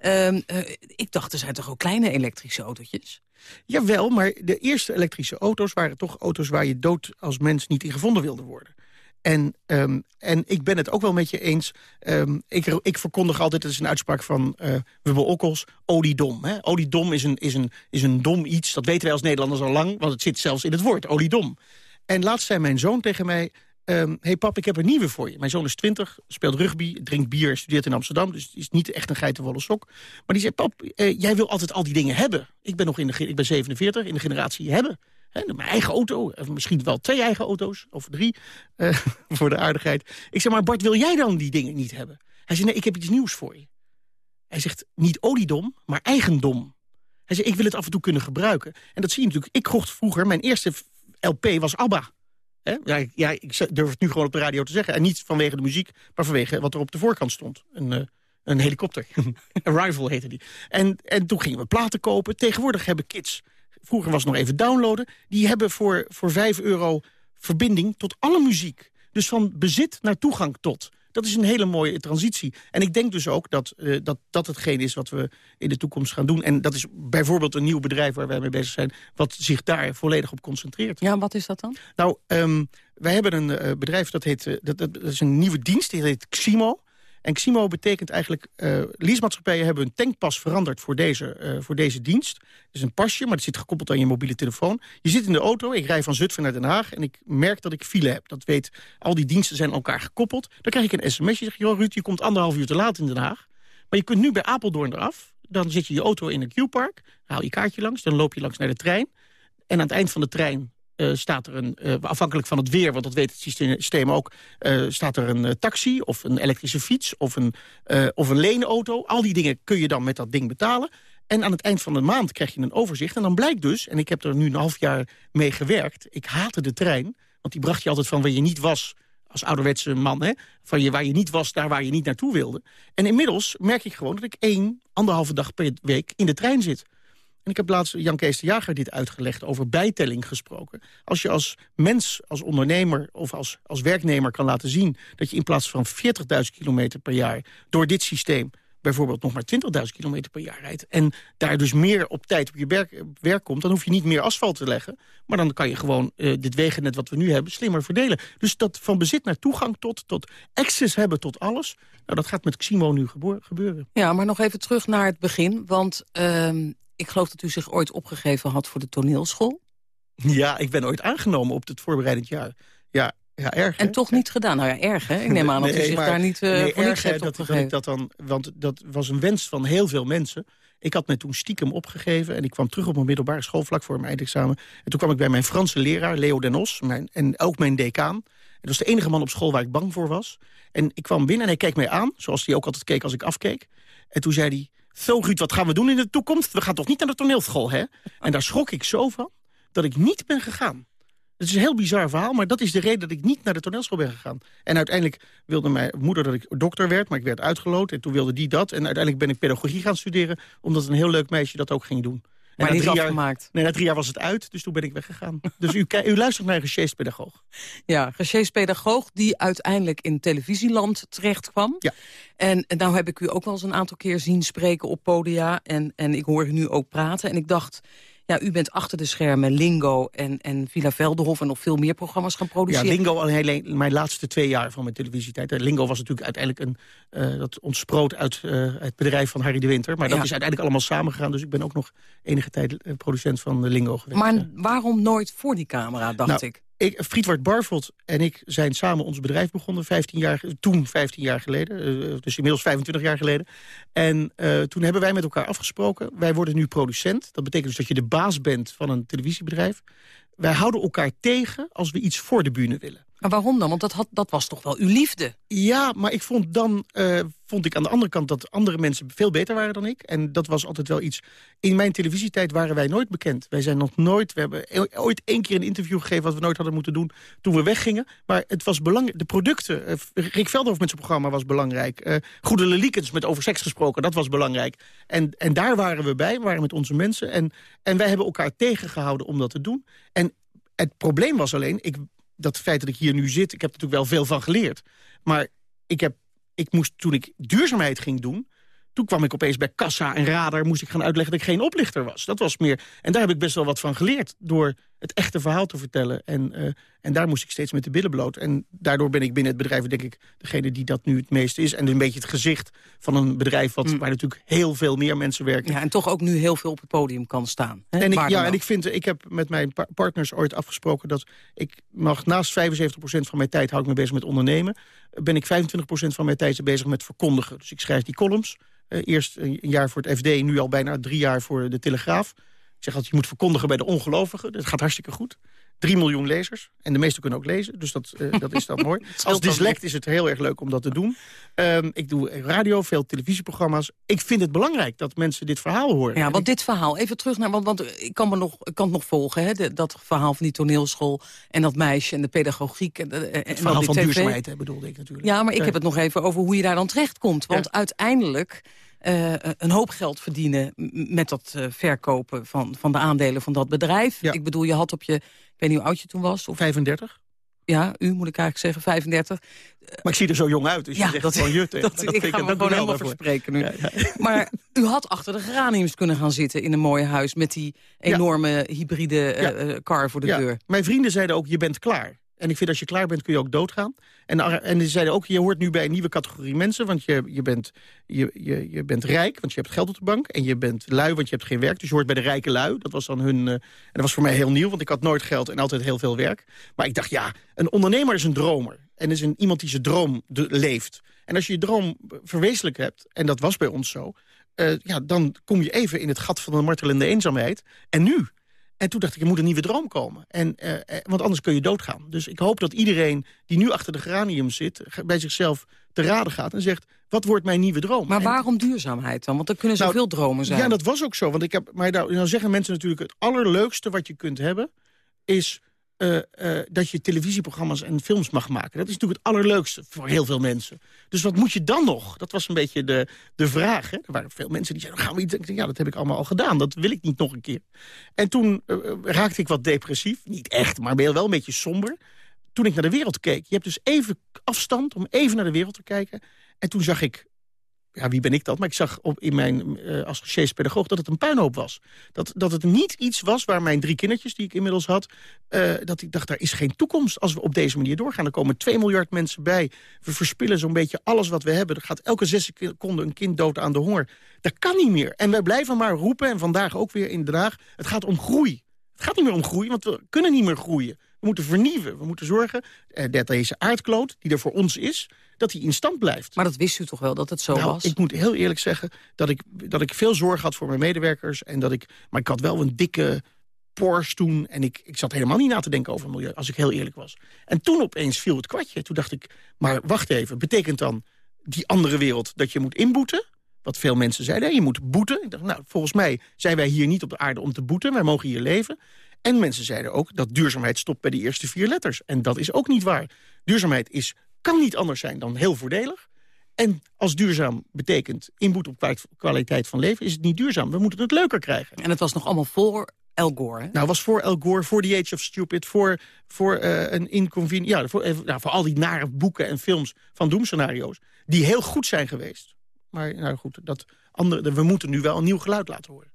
Uh, ik dacht, er zijn toch ook kleine elektrische autootjes? Jawel, maar de eerste elektrische auto's waren toch auto's... waar je dood als mens niet in gevonden wilde worden. En, um, en ik ben het ook wel met je eens. Um, ik, ik verkondig altijd, dat is een uitspraak van uh, Wubbel Okkels, oliedom. Hè? Oliedom is een, is, een, is een dom iets, dat weten wij als Nederlanders al lang... want het zit zelfs in het woord, oliedom. En laatst zei mijn zoon tegen mij... Um, hey pap, ik heb een nieuwe voor je. Mijn zoon is 20, speelt rugby, drinkt bier, studeert in Amsterdam. Dus is niet echt een geitenwolle sok. Maar die zei, pap, uh, jij wil altijd al die dingen hebben. Ik ben nog in de, ik ben 47, in de generatie hebben mijn eigen auto, of misschien wel twee eigen auto's, of drie, uh, [laughs] voor de aardigheid. Ik zeg, maar Bart, wil jij dan die dingen niet hebben? Hij zegt, nee, ik heb iets nieuws voor je. Hij zegt, niet oliedom, maar eigendom. Hij zegt, ik wil het af en toe kunnen gebruiken. En dat zie je natuurlijk. Ik kocht vroeger, mijn eerste LP was ABBA. Ja, ik durf het nu gewoon op de radio te zeggen. En niet vanwege de muziek, maar vanwege wat er op de voorkant stond. Een, uh, een helikopter. [laughs] Arrival heette die. En, en toen gingen we platen kopen. Tegenwoordig hebben kids vroeger was het nog even downloaden... die hebben voor, voor 5 euro verbinding tot alle muziek. Dus van bezit naar toegang tot. Dat is een hele mooie transitie. En ik denk dus ook dat, uh, dat dat hetgeen is wat we in de toekomst gaan doen. En dat is bijvoorbeeld een nieuw bedrijf waar wij mee bezig zijn... wat zich daar volledig op concentreert. Ja, wat is dat dan? Nou, um, wij hebben een uh, bedrijf dat heet... Uh, dat, dat, is een nieuwe dienst, die heet Ximo. En Ximo betekent eigenlijk... Uh, leasemaatschappijen hebben een tankpas veranderd voor deze, uh, voor deze dienst. Het is een pasje, maar het zit gekoppeld aan je mobiele telefoon. Je zit in de auto, ik rij van Zutphen naar Den Haag... en ik merk dat ik file heb. Dat weet, al die diensten zijn elkaar gekoppeld. Dan krijg ik een sms'je, zeg je, joh Ruud, je komt anderhalf uur te laat in Den Haag. Maar je kunt nu bij Apeldoorn eraf. Dan zit je je auto in een Q-park, haal je kaartje langs... dan loop je langs naar de trein. En aan het eind van de trein uh, staat er een, uh, afhankelijk van het weer, want dat weet het systeem ook, uh, staat er een taxi of een elektrische fiets of een, of een leenauto. Al die dingen kun je dan met dat ding betalen. En aan het eind van de maand krijg je een overzicht. En dan blijkt dus, en ik heb er nu een half jaar mee gewerkt, ik haatte de trein, want die bracht je altijd van waar je niet was als ouderwetse man, hè, van je, waar je niet was, daar waar je niet naartoe wilde. En inmiddels merk ik gewoon dat ik één, anderhalve dag per week in de trein zit. En ik heb laatst Jan Kees Jager dit uitgelegd, over bijtelling gesproken. Als je als mens, als ondernemer of als, als werknemer kan laten zien... dat je in plaats van 40.000 kilometer per jaar door dit systeem bijvoorbeeld nog maar 20.000 kilometer per jaar rijdt... en daar dus meer op tijd op je werk, werk, komt... dan hoef je niet meer asfalt te leggen. Maar dan kan je gewoon uh, dit wegennet wat we nu hebben slimmer verdelen. Dus dat van bezit naar toegang tot, tot access hebben tot alles... Nou, dat gaat met Ximo nu gebeuren. Ja, maar nog even terug naar het begin. Want uh, ik geloof dat u zich ooit opgegeven had voor de toneelschool. Ja, ik ben ooit aangenomen op het voorbereidend jaar. Ja, ja, erg. En toch niet gedaan. Nou ja, erg hè? Ik neem aan dat u zich daar niet uh, nee, voor erg, heeft dat, dat ik dat dan, Want dat was een wens van heel veel mensen. Ik had me toen stiekem opgegeven en ik kwam terug op mijn middelbare school vlak voor mijn eindexamen. En toen kwam ik bij mijn Franse leraar, Leo Denos, mijn, en ook mijn decaan. En dat was de enige man op school waar ik bang voor was. En ik kwam binnen en hij keek mij aan, zoals hij ook altijd keek als ik afkeek. En toen zei hij, zo Ruud, wat gaan we doen in de toekomst? We gaan toch niet naar de toneelschool, hè? En daar schrok ik zo van, dat ik niet ben gegaan. Het is een heel bizar verhaal, maar dat is de reden dat ik niet naar de toneelschool ben gegaan. En uiteindelijk wilde mijn moeder dat ik dokter werd, maar ik werd uitgeloot. En toen wilde die dat. En uiteindelijk ben ik pedagogie gaan studeren, omdat een heel leuk meisje dat ook ging doen. Maar niet drie afgemaakt. Jaar, nee, na drie jaar was het uit, dus toen ben ik weggegaan. dus u, u luistert naar een gesjeespedagoog. Ja, gesjeespedagoog die uiteindelijk in televisieland terecht kwam. Ja. En, en nou heb ik u ook wel eens een aantal keer zien spreken op podia. En, en ik hoor u nu ook praten. En ik dacht, ja, u bent achter de schermen Lingo en, en Villa Velderhof... en nog veel meer programma's gaan produceren. Ja, Lingo, alleen mijn laatste twee jaar van mijn televisietijd. Lingo was natuurlijk uiteindelijk een... Uh, dat ontsproot uit uh, het bedrijf van Harry de Winter. Maar dat is uiteindelijk allemaal samengegaan. Dus ik ben ook nog enige tijd producent van Lingo geweest. Maar waarom nooit voor die camera, dacht nou, ik? Ik, Friedwart Barveld en ik zijn samen ons bedrijf begonnen, 15 jaar, toen 15 jaar geleden, dus inmiddels 25 jaar geleden. En uh, toen hebben wij met elkaar afgesproken, wij worden nu producent. Dat betekent dus dat je de baas bent van een televisiebedrijf. Wij houden elkaar tegen als we iets voor de bühne willen. Maar waarom dan? Want dat, had, dat was toch wel uw liefde? Ja, maar ik vond dan uh, vond ik aan de andere kant dat andere mensen veel beter waren dan ik. En dat was altijd wel iets. In mijn televisietijd waren wij nooit bekend. Wij zijn nog nooit. We hebben ooit één keer een interview gegeven wat we nooit hadden moeten doen toen we weggingen. Maar het was belangrijk. De producten. Uh, Rick Veldhoff met zijn programma was belangrijk. Uh, Goede Leliekens met over seks gesproken, dat was belangrijk. En, en daar waren we bij. We waren met onze mensen. En, en wij hebben elkaar tegengehouden om dat te doen. En het probleem was alleen, ik dat feit dat ik hier nu zit, ik heb natuurlijk wel veel van geleerd. Maar ik, heb, ik moest, toen ik duurzaamheid ging doen... toen kwam ik opeens bij kassa en radar... moest ik gaan uitleggen dat ik geen oplichter was. Dat was meer... En daar heb ik best wel wat van geleerd... door het echte verhaal te vertellen. En, uh, en daar moest ik steeds met de billen bloot. En daardoor ben ik binnen het bedrijf, denk ik, degene die dat nu het meeste is. En een beetje het gezicht van een bedrijf wat, mm. waar natuurlijk heel veel meer mensen werken. Ja, en toch ook nu heel veel op het podium kan staan. Hè? En ik, ja, en ik vind, ik heb met mijn partners ooit afgesproken dat ik mag naast 75% van mijn tijd hou ik me bezig met ondernemen. Ben ik 25% van mijn tijd bezig met verkondigen. Dus ik schrijf die columns. Uh, eerst een jaar voor het FD, nu al bijna drie jaar voor de Telegraaf. Zeg altijd, je moet verkondigen bij de ongelovigen. Dat gaat hartstikke goed. 3 miljoen lezers. En de meesten kunnen ook lezen, dus dat, uh, dat is dan [laughs] mooi. Als dyslect is het heel erg leuk om dat te doen. Um, ik doe radio, veel televisieprogramma's. Ik vind het belangrijk dat mensen dit verhaal horen. Ja, want dit verhaal, even terug naar... Want, want ik, kan me nog, ik kan het nog volgen, hè, de, dat verhaal van die toneelschool... en dat meisje en de pedagogiek. En, en het verhaal van TV. duurzaamheid, hè, bedoelde ik natuurlijk. Ja, maar ik heb het nog even over hoe je daar dan terecht komt. Want ja. uiteindelijk... Uh, een hoop geld verdienen met dat uh, verkopen van, van de aandelen van dat bedrijf. Ja. Ik bedoel, je had op je, ik weet niet hoe oud je toen was. Of, 35. Ja, u moet ik eigenlijk zeggen, 35. Maar ik zie er zo jong uit, dus ja, je zegt dat, gewoon jut. Dat, dat, ik ga me gewoon helemaal verspreken nu. Ja, ja. Maar u had achter de geraniums kunnen gaan zitten in een mooi huis... met die enorme hybride uh, car voor de deur. Mijn vrienden zeiden ook, je bent klaar. En ik vind als je klaar bent kun je ook doodgaan. En, en ze zeiden ook, je hoort nu bij een nieuwe categorie mensen... want je, je, bent, je, je, je bent rijk, want je hebt geld op de bank... en je bent lui, want je hebt geen werk. Dus je hoort bij de rijke lui. Dat was dan hun... Uh, en dat was voor mij heel nieuw, want ik had nooit geld en altijd heel veel werk. Maar ik dacht, ja, een ondernemer is een dromer. En is een, iemand die zijn droom leeft. En als je je droom verwezenlijk hebt, en dat was bij ons zo... Uh, ja, dan kom je even in het gat van de martelende eenzaamheid. En nu? En toen dacht ik, er moet een nieuwe droom komen. En, uh, want anders kun je doodgaan. Dus ik hoop dat iedereen die nu achter de geranium zit... bij zichzelf te raden gaat en zegt... wat wordt mijn nieuwe droom? Maar waarom duurzaamheid dan? Want er kunnen zoveel nou, dromen zijn. Ja, dat was ook zo. Want ik heb, maar nou, nou zeggen mensen natuurlijk... het allerleukste wat je kunt hebben... is uh, uh, dat je televisieprogramma's en films mag maken. Dat is natuurlijk het allerleukste voor heel veel mensen. Dus wat moet je dan nog? Dat was een beetje de, de vraag. Hè? Er waren veel mensen die zeiden, gaan we iets... Ja, dat heb ik allemaal al gedaan. Dat wil ik niet nog een keer. En toen uh, raakte ik wat depressief. Niet echt, maar wel een beetje somber. Toen ik naar de wereld keek. Je hebt dus even afstand om even naar de wereld te kijken. En toen zag ik ja, wie ben ik dat? Maar ik zag op, in mijn, uh, als pedagoog dat het een puinhoop was. Dat, dat het niet iets was waar mijn drie kindertjes, die ik inmiddels had... Uh, dat ik dacht, daar is geen toekomst als we op deze manier doorgaan. Er komen 2 miljard mensen bij. We verspillen zo'n beetje alles wat we hebben. Er gaat elke zes seconden een kind dood aan de honger. Dat kan niet meer. En wij blijven maar roepen, en vandaag ook weer in de draag... het gaat om groei. Het gaat niet meer om groei, want we kunnen niet meer groeien. We moeten vernieuwen. We moeten zorgen uh, dat deze aardkloot, die er voor ons is dat hij in stand blijft. Maar dat wist u toch wel, dat het zo nou, was? Ik moet heel eerlijk zeggen dat ik, dat ik veel zorg had voor mijn medewerkers. En dat ik, maar ik had wel een dikke Porsche toen. En ik, ik zat helemaal niet na te denken over milieu, als ik heel eerlijk was. En toen opeens viel het kwartje. Toen dacht ik, maar wacht even, betekent dan die andere wereld dat je moet inboeten? Wat veel mensen zeiden, je moet boeten. Ik dacht, nou, volgens mij zijn wij hier niet op de aarde om te boeten. Wij mogen hier leven. En mensen zeiden ook dat duurzaamheid stopt bij de eerste vier letters. En dat is ook niet waar. Duurzaamheid is kan niet anders zijn dan heel voordelig. En als duurzaam betekent inboet op kwaliteit van leven... is het niet duurzaam. We moeten het leuker krijgen. En het was nog allemaal voor Al Gore, hè? Nou, was voor Al Gore, voor The Age of Stupid... voor, voor uh, een inconvenient... Ja, voor, uh, nou, voor al die nare boeken en films van doemscenario's... die heel goed zijn geweest. Maar nou goed, dat andere, we moeten nu wel een nieuw geluid laten horen.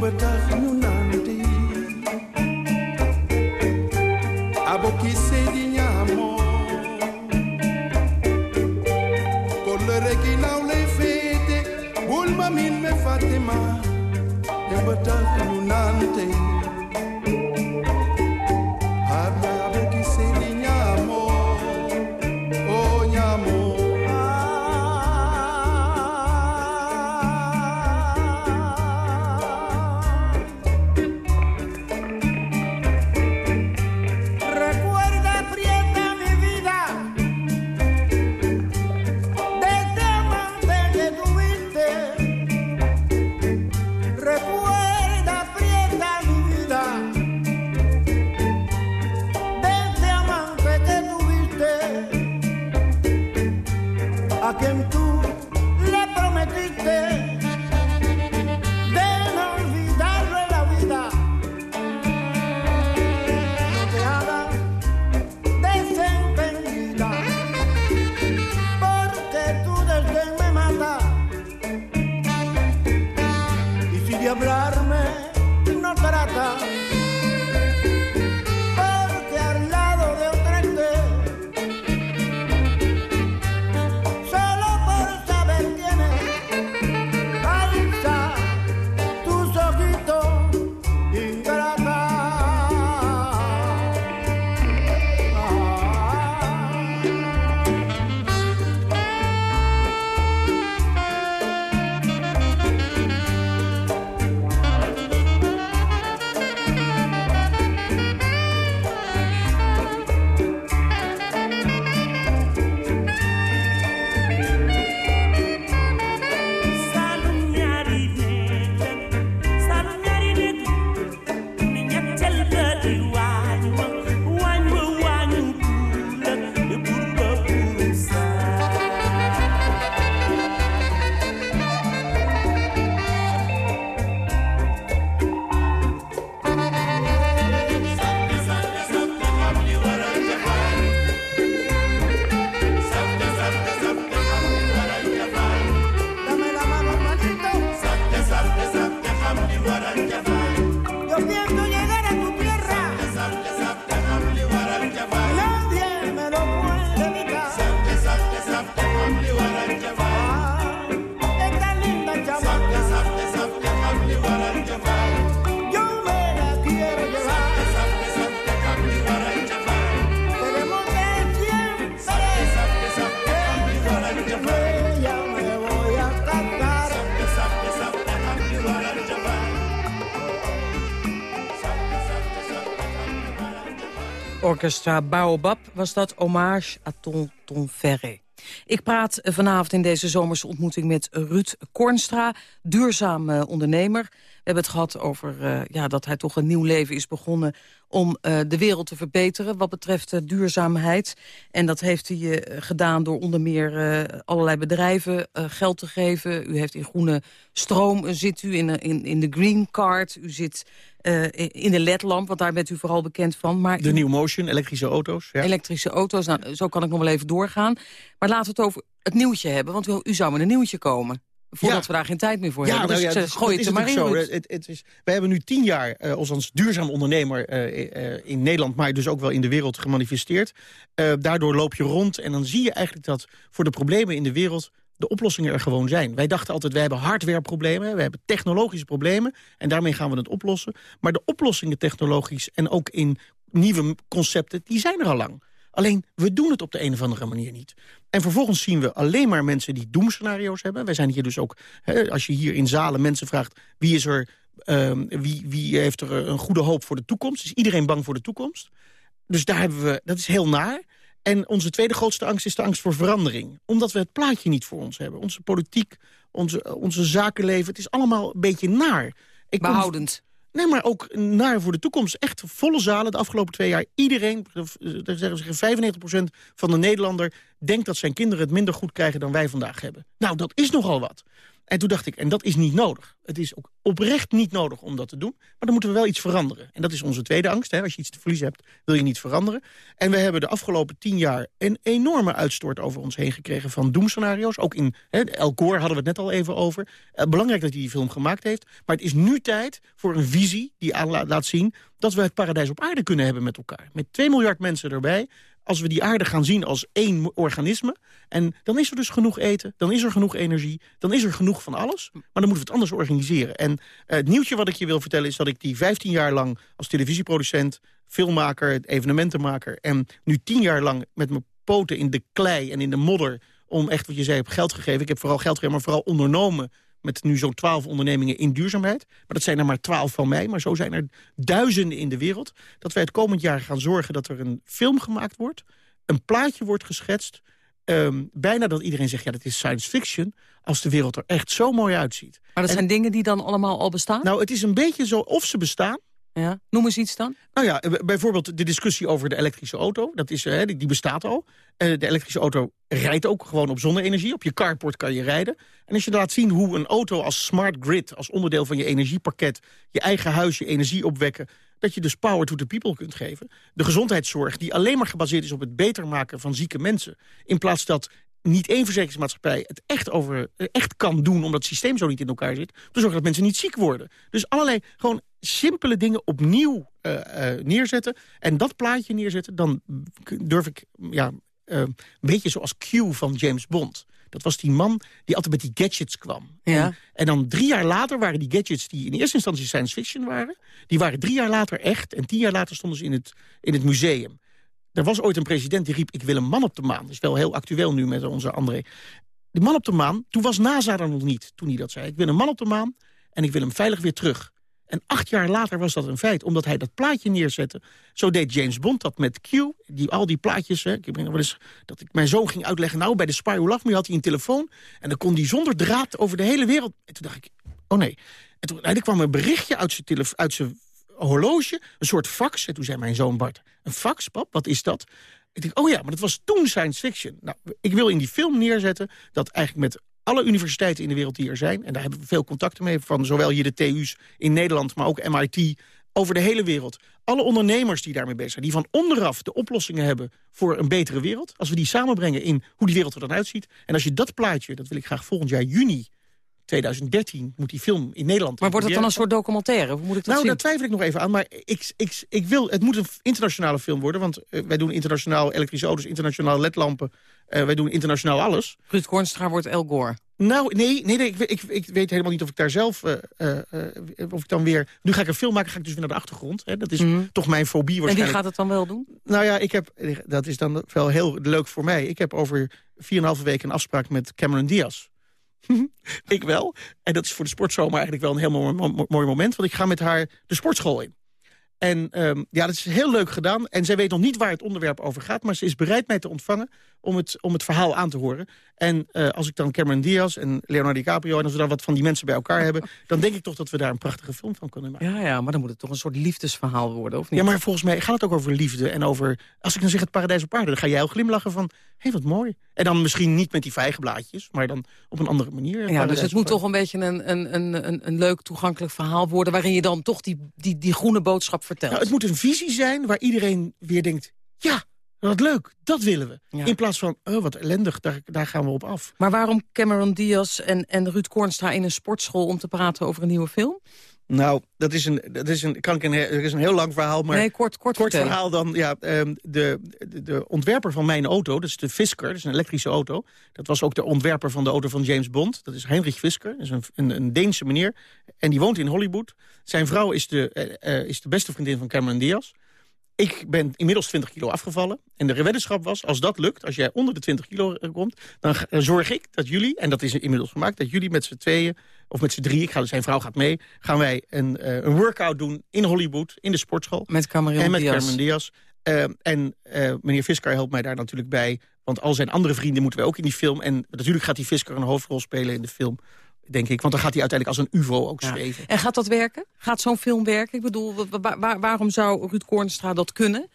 Batag nyunanti abokise di nyamo Orchestra Baobab was dat hommage à Tonton Ferré. Ik praat eh, vanavond in deze zomerse ontmoeting met Ruud Kornstra, duurzaam uh, ondernemer. We hebben het gehad over uh, ja, dat hij toch een nieuw leven is begonnen om uh, de wereld te verbeteren wat betreft duurzaamheid. En dat heeft hij gedaan door onder meer allerlei bedrijven geld te geven. U heeft in groene stroom, zit u in, in, in de green card, u zit in de ledlamp, want daar bent u vooral bekend van. Maar de New Motion, elektrische auto's. Ja. Elektrische auto's, nou, zo kan ik nog wel even doorgaan. Maar laten we het over het nieuwtje hebben, want u, u zou met een nieuwtje komen. Voordat we daar geen tijd meer voor ja, hebben. Nou dus ja, uh, gooi het er maar in. Zo. Het, het is, wij hebben nu tien jaar uh, ons als duurzaam ondernemer uh, in Nederland... maar dus ook wel in de wereld gemanifesteerd. daardoor loop je rond en dan zie je eigenlijk dat voor de problemen in de wereld de oplossingen er gewoon zijn. Wij dachten altijd, wij hebben hardwareproblemen, we hebben technologische problemen... en daarmee gaan we het oplossen. Maar de oplossingen technologisch en ook in nieuwe concepten, die zijn er al lang. Alleen, we doen het op de een of andere manier niet. En vervolgens zien we alleen maar mensen die doemscenario's hebben. Wij zijn hier dus ook, hè, als je hier in zalen mensen vraagt... wie, is er, uh, wie, wie heeft er een goede hoop voor de toekomst? Is iedereen bang voor de toekomst? Dus daar hebben we, dat is heel naar. En onze tweede grootste angst is de angst voor verandering. Omdat we het plaatje niet voor ons hebben. Onze politiek, onze, onze zakenleven, het is allemaal een beetje naar. Ik Behoudend. Nee, maar ook naar voor de toekomst. Echt volle zalen de afgelopen twee jaar. Iedereen, daar zeggen ze 95% van de Nederlander... denkt dat zijn kinderen het minder goed krijgen dan wij vandaag hebben. Nou, dat is nogal wat. En toen dacht ik, en dat is niet nodig. Het is ook oprecht niet nodig om dat te doen. Maar dan moeten we wel iets veranderen. En dat is onze tweede angst. Hè? Als je iets te verliezen hebt, wil je niet veranderen. En we hebben de afgelopen tien jaar een enorme uitstoot over ons heen gekregen... van doemscenario's. Ook in hè, El Gore hadden we het net al even over. Uh, belangrijk dat hij die film gemaakt heeft. Maar het is nu tijd voor een visie die aan laat zien... dat we het paradijs op aarde kunnen hebben met elkaar. Met 2 miljard mensen erbij als we die aarde gaan zien als één organisme... en dan is er dus genoeg eten, dan is er genoeg energie... dan is er genoeg van alles, maar dan moeten we het anders organiseren. En uh, het nieuwtje wat ik je wil vertellen is dat ik die 15 jaar lang... als televisieproducent, filmmaker, evenementenmaker... en nu 10 jaar lang met mijn poten in de klei en in de modder... om echt wat je zei, heb geld gegeven. Ik heb vooral geld gegeven, maar vooral ondernomen met nu zo'n twaalf ondernemingen in duurzaamheid. Maar dat zijn er maar twaalf van mij, maar zo zijn er duizenden in de wereld. Dat wij het komend jaar gaan zorgen dat er een film gemaakt wordt... een plaatje wordt geschetst... Um, bijna dat iedereen zegt, ja, dat is science fiction... als de wereld er echt zo mooi uitziet. Maar dat en, zijn dingen die dan allemaal al bestaan? Nou, het is een beetje zo of ze bestaan... Ja. Noem eens iets dan. Nou ja, bijvoorbeeld de discussie over de elektrische auto. Dat is, uh, die bestaat al. Uh, de elektrische auto rijdt ook gewoon op zonne-energie. Op je carport kan je rijden. En als je laat zien hoe een auto als smart grid... als onderdeel van je energiepakket... je eigen huis, je energie opwekken... dat je dus power to the people kunt geven. De gezondheidszorg die alleen maar gebaseerd is op het beter maken van zieke mensen... in plaats dat niet één verzekeringsmaatschappij het echt, over, echt kan doen... omdat het systeem zo niet in elkaar zit... te zorgen dat mensen niet ziek worden. Dus allerlei gewoon simpele dingen opnieuw uh, uh, neerzetten... en dat plaatje neerzetten, dan durf ik... Ja, uh, een beetje zoals Q van James Bond. Dat was die man die altijd met die gadgets kwam. Ja. En, en, dan drie jaar later waren die gadgets die in eerste instantie science fiction waren... die waren drie jaar later echt en tien jaar later stonden ze in het, in het museum. Er was ooit een president die riep, ik wil een man op de maan. Dat is wel heel actueel nu met onze André. Die man op de maan, toen was NASA er nog niet, toen hij dat zei. Ik wil een man op de maan en ik wil hem veilig weer terug. En acht jaar later was dat een feit, omdat hij dat plaatje neerzette. Zo deed James Bond dat met Q, die, al die plaatjes. Hè. Ik wel eens dat ik mijn zoon ging uitleggen... nou, bij de Spy Who Loved Me had hij een telefoon... en dan kon hij zonder draad over de hele wereld... En toen dacht ik, oh nee. En toen en kwam een berichtje uit zijn, uit zijn horloge, een soort fax. En toen zei mijn zoon Bart, een fax, pap, wat is dat? Ik dacht, oh ja, maar dat was toen science fiction. Nou, ik wil in die film neerzetten dat eigenlijk met alle universiteiten in de wereld die er zijn... en daar hebben we veel contacten mee, van zowel hier de TU's in Nederland... maar ook MIT, over de hele wereld. Alle ondernemers die daarmee bezig zijn, die van onderaf de oplossingen hebben... voor een betere wereld, als we die samenbrengen in hoe die wereld er dan uitziet... en als je dat plaatje, dat wil ik graag volgend jaar juni 2013 moet die film in Nederland... Maar wordt het dan een soort documentaire? Hoe moet ik dat nou, zien? daar twijfel ik nog even aan. Maar ik, ik, ik wil, het moet een internationale film worden. Want uh, wij doen internationaal elektrische auto's, internationaal ledlampen. Uh, wij doen internationaal alles. Ruud Kornstra wordt El Gore. Nou, nee, nee, nee ik, ik, ik, weet helemaal niet of ik daar zelf... Uh, of ik dan weer... Nu ga ik een film maken, ga ik dus weer naar de achtergrond. Hè? Dat is mm. toch mijn fobie waarschijnlijk. En wie gaat het dan wel doen? Nou ja, ik heb... Dat is dan wel heel leuk voor mij. Ik heb over 4,5 weken een afspraak met Cameron Diaz. [laughs] ik wel. En dat is voor de sportzomer eigenlijk wel een heel mooi, mooi moment. Want ik ga met haar de sportschool in. En ehm, ja, dat is heel leuk gedaan. En zij weet nog niet waar het onderwerp over gaat... maar ze is bereid mij te ontvangen om het, om het verhaal aan te horen. En eh, als ik dan Cameron Diaz en Leonardo DiCaprio... en als we dan wat van die mensen bij elkaar hebben... dan denk ik toch dat we daar een prachtige film van kunnen maken. Ja, ja, maar dan moet het toch een soort liefdesverhaal worden, of niet? Ja, maar volgens mij gaat het ook over liefde en over... als ik dan zeg het paradijs op aarde, dan ga jij ook glimlachen van... hé, hey, wat mooi. En dan misschien niet met die vijgenblaadjes, maar dan op een andere manier. Ja, dus het moet toch een beetje een, een, een, een, een leuk toegankelijk verhaal worden... waarin je dan toch die, die, die groene boodschap vertelt. Nou, het moet een visie zijn waar iedereen weer denkt... ja, wat leuk, dat willen we. In plaats van, oh, wat ellendig, daar, daar gaan we op af. Maar waarom Cameron Diaz en, en Ruud Kornstra in een sportschool... om te praten over een nieuwe film? Nou, dat is een, dat is een, kan ik een, er is een heel lang verhaal, maar... Nee, kort, kort, kort verhaal dan. Ja, um, de, de, de, ontwerper van mijn auto, dat is de Fisker, dat is een elektrische auto. Dat was ook de ontwerper van de auto van James Bond. Dat is Heinrich Fisker, dat is een, een, een Deense meneer. En die woont in Hollywood. Zijn vrouw is de, uh, is de beste vriendin van Cameron Diaz. Ik ben inmiddels 20 kilo afgevallen. En de weddenschap was, als dat lukt, als jij onder de 20 kilo komt... dan zorg ik dat jullie, en dat is inmiddels gemaakt... dat jullie met z'n tweeën, of met z'n drieën, ik ga, zijn vrouw gaat mee... gaan wij een, uh, een workout doen in Hollywood, in de sportschool. Met Cameron En met Diaz. Cameron Diaz. Uh, en uh, meneer Fisker helpt mij daar natuurlijk bij. Want al zijn andere vrienden moeten wij ook in die film. En natuurlijk gaat die Fisker een hoofdrol spelen in de film denk ik. Want dan gaat hij uiteindelijk als een ufo ook Ja. zweven. En gaat dat werken? Gaat zo'n film werken? Ik bedoel, wa- wa- wa- waarom zou Ruud Kornstra dat kunnen?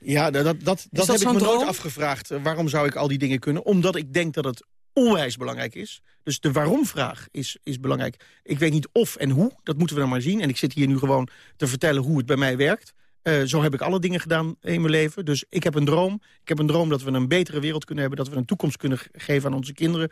Ja, dat, dat, dat, dat heb ik me nooit afgevraagd. Eh, Waarom zou ik al die dingen kunnen? Omdat ik denk dat het onwijs belangrijk is. Dus de waarom-vraag is, is belangrijk. Ik weet niet of en hoe, dat moeten we dan maar zien. En ik zit hier nu gewoon te vertellen hoe het bij mij werkt. Eh, zo heb ik alle dingen gedaan in mijn leven. Dus ik heb een droom. Ik heb een droom dat we een betere wereld kunnen hebben. Dat we een toekomst kunnen ge- geven aan onze kinderen.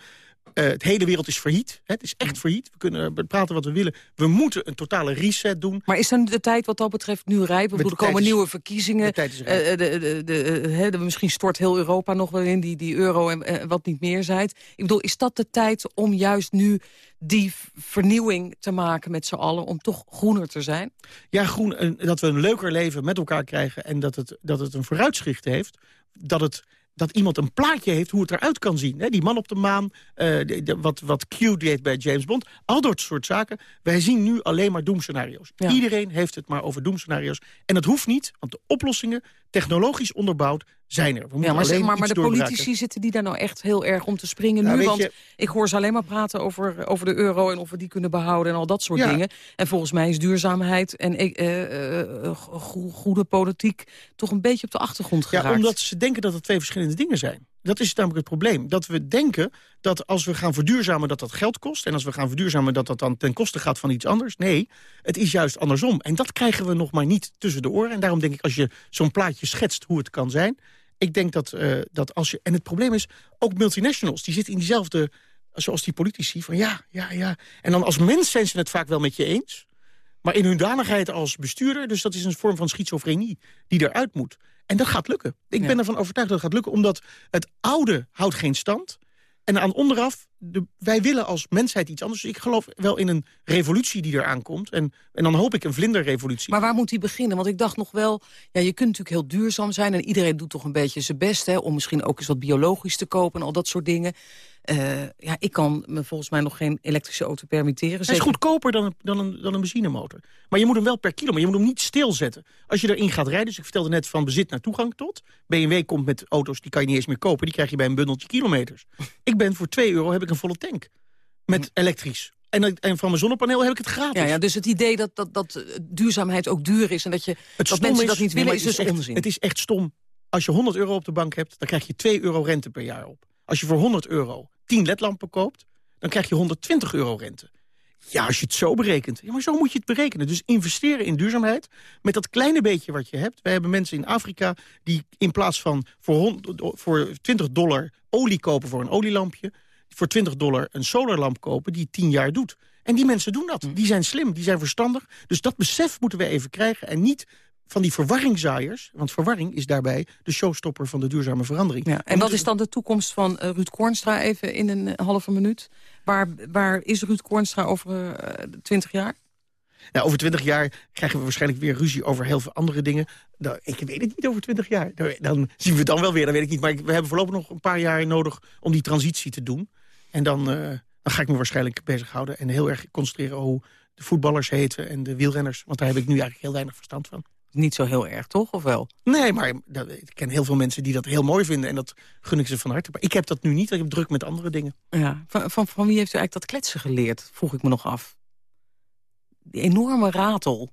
Eh, het hele wereld is failliet. Hè? Het is echt failliet. We kunnen praten wat we willen. We moeten een totale reset doen. Maar is dan de tijd wat dat betreft nu rijp? Bedoel, er komen is- nieuwe verkiezingen. de tijd is rijp. Eh, de, de, de, eh, hè, de- misschien stort heel Europa nog wel in, die, die euro en eh, wat niet meer zijt. Ik bedoel, is dat de tijd om juist nu die vernieuwing te maken met z'n allen... om toch groener te zijn? Ja, groen, een- dat we een leuker leven met elkaar krijgen... en dat het, dat het een vooruitzicht heeft. Dat, het, dat iemand een plaatje heeft hoe het eruit kan zien. Die man op de maan, eh, de- de- wat, wat Q deed bij James Bond. Al dat soort zaken. Wij zien nu alleen maar doemscenario's. Ja. Iedereen heeft het maar over doemscenario's. En dat hoeft niet, want de oplossingen, technologisch onderbouwd, zijn er. We Ja, maar, zeg maar, de politici zitten die daar nou echt heel erg om te springen Nou, nu? Want je- ik hoor ze alleen maar praten over, over de euro... en of we die kunnen behouden en al dat soort Ja. dingen. En volgens mij is duurzaamheid en eh, eh, eh, go- goede politiek... toch een beetje op de achtergrond geraakt. Ja, omdat ze denken dat het twee verschillende dingen zijn. Dat is namelijk het probleem. Dat we denken dat als we gaan verduurzamen dat dat geld kost... en als we gaan verduurzamen dat dat dan ten koste gaat van iets anders. Nee, het is juist andersom. En dat krijgen we nog maar niet tussen de oren. En daarom denk ik, als je zo'n plaatje schetst hoe het kan zijn... ik denk dat, eh, dat als je... En het probleem is, ook multinationals, die zitten in diezelfde... zoals die politici, van ja, ja, ja. En dan als mens zijn ze het vaak wel met je eens... maar in hun danigheid als bestuurder... dus dat is een vorm van schizofrenie die eruit moet. En dat gaat lukken. Ik Ja. ben ervan overtuigd dat het gaat lukken... omdat het oude houdt geen stand. En aan onderaf, de, wij willen als mensheid iets anders. Dus ik geloof wel in een revolutie die eraan komt. En, en dan hoop ik een vlinderrevolutie. Maar waar moet die beginnen? Want ik dacht nog wel, ja, je kunt natuurlijk heel duurzaam zijn... en iedereen doet toch een beetje zijn best... Hè, om misschien ook eens wat biologisch te kopen en al dat soort dingen. Eh, ja, ik kan me volgens mij nog geen elektrische auto permitteren. Hij is zeker- goedkoper dan een, dan, een, dan een benzinemotor. Maar je moet hem wel per kilo, maar je moet hem niet stilzetten. Als je erin gaat rijden, dus ik vertelde net van bezit naar toegang tot. BMW komt met auto's, die kan je niet eens meer kopen. Die krijg je bij een bundeltje kilometers. ik ben voor 2 euro, heb ik een volle tank. Met elektrisch. En, en van mijn zonnepaneel heb ik het gratis. Ja, ja, dus het idee dat, dat, dat eh, duurzaamheid ook duur is... en dat, je, dat mensen dat niet willen, is dus echt- onzin. Het is echt stom. Als je 100 euro op de bank hebt, dan krijg je 2 euro rente per jaar op. Als je voor 100 euro 10 ledlampen koopt, dan krijg je 120 euro rente. Ja, als je het zo berekent. Ja, maar zo moet je het berekenen. Dus investeren in duurzaamheid met dat kleine beetje wat je hebt. Wij hebben mensen in Afrika die in plaats van voor, 100 voor 20 dollar olie kopen voor een olielampje... voor 20 dollar een solarlamp kopen die 10 jaar doet. En die mensen doen dat. Die zijn slim, die zijn verstandig. Dus dat besef moeten we even krijgen. En niet van die verwarringzaaiers. Want verwarring is daarbij de showstopper van de duurzame verandering. Ja, en wat is dan de toekomst van eh, Ruud Kornstra even in een halve minuut? Waar, waar is Ruud Kornstra over eh, twintig jaar? Nou, over twintig jaar krijgen we waarschijnlijk weer ruzie over heel veel andere dingen. Nou, ik weet het niet over twintig jaar. Nou, Dan zien we het dan wel weer, dat weet ik niet. Maar we hebben voorlopig nog een paar jaar nodig om die transitie te doen. En dan, eh, dan ga ik me waarschijnlijk bezighouden en heel erg concentreren hoe de voetballers heten en de wielrenners. Want daar heb ik nu eigenlijk heel weinig verstand van. Niet zo heel erg, toch? Of wel? Nee, maar dat, ik ken heel veel mensen die dat heel mooi vinden. En dat gun ik ze van harte. Maar ik heb dat nu niet. Ik heb druk met andere dingen. Ja. Van, van, van wie heeft u eigenlijk dat kletsen geleerd? Vroeg ik me nog af. Die enorme ratel.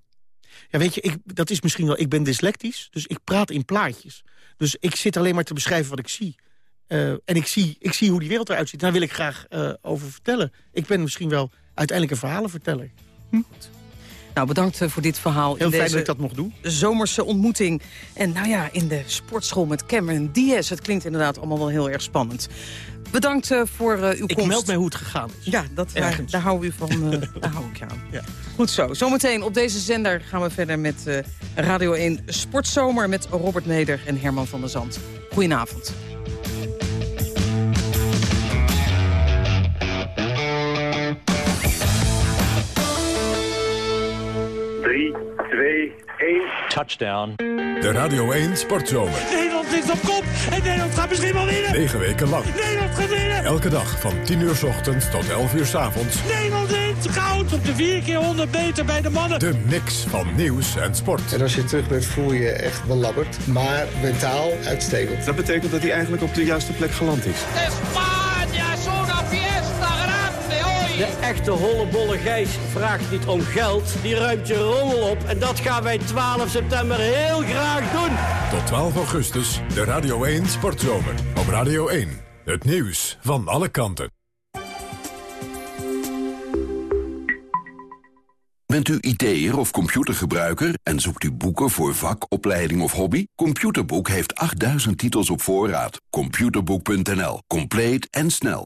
Ja, weet je, ik, dat is misschien wel... Ik ben dyslectisch, dus ik praat in plaatjes. Dus ik zit alleen maar te beschrijven wat ik zie. Uh, en ik zie, ik zie hoe die wereld eruit ziet. Daar wil ik graag uh, over vertellen. Ik ben misschien wel uiteindelijk een verhalenverteller. Hm? Nou, bedankt voor dit verhaal. Heel in fijn dat ik dat mocht doen. Zomerse ontmoeting. En nou ja, in de sportschool met Cameron Diaz. Het klinkt inderdaad allemaal wel heel erg spannend. Bedankt uh, voor uh, uw ik komst. Ik meld mij hoe het gegaan is. Ja, dat, daar, daar hou u van. [laughs] Daar hou ik je aan. Ja. Goed zo. Zometeen op deze zender gaan we verder met Radio 1 Sportzomer... met Robert Neder en Herman van der Zand. Goedenavond. 1. Touchdown. De Radio 1 Sportzomer. Nederland ligt op kop en Nederland gaat misschien wel winnen. 9 weken lang. Nederland gaat winnen. Elke dag van 10 uur s ochtends tot 11 uur s avonds. Nederland wint goud op de 4 keer 100 meter bij de mannen. De mix van nieuws en sport. En als je terug bent voel je je echt belabberd, maar mentaal uitstekend. Dat betekent dat hij eigenlijk op de juiste plek geland is. De echte hollebolle Gijs vraagt niet om geld, die ruimt je rommel op. En dat gaan wij 12 september heel graag doen. Tot 12 augustus, de Radio 1 Sportzomer. Op Radio 1, het nieuws van alle kanten. Bent u IT'er of computergebruiker en zoekt u boeken voor vak, opleiding of hobby? Computerboek heeft 8000 titels op voorraad. Computerboek.nl. Compleet en snel.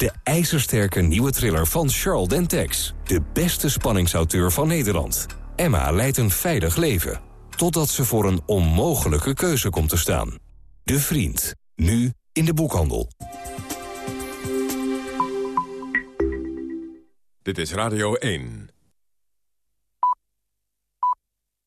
De ijzersterke nieuwe thriller van Charles Dentex. De beste spanningsauteur van Nederland. Emma leidt een veilig leven. Totdat ze voor een onmogelijke keuze komt te staan. De Vriend. Nu in de boekhandel. Dit is Radio 1.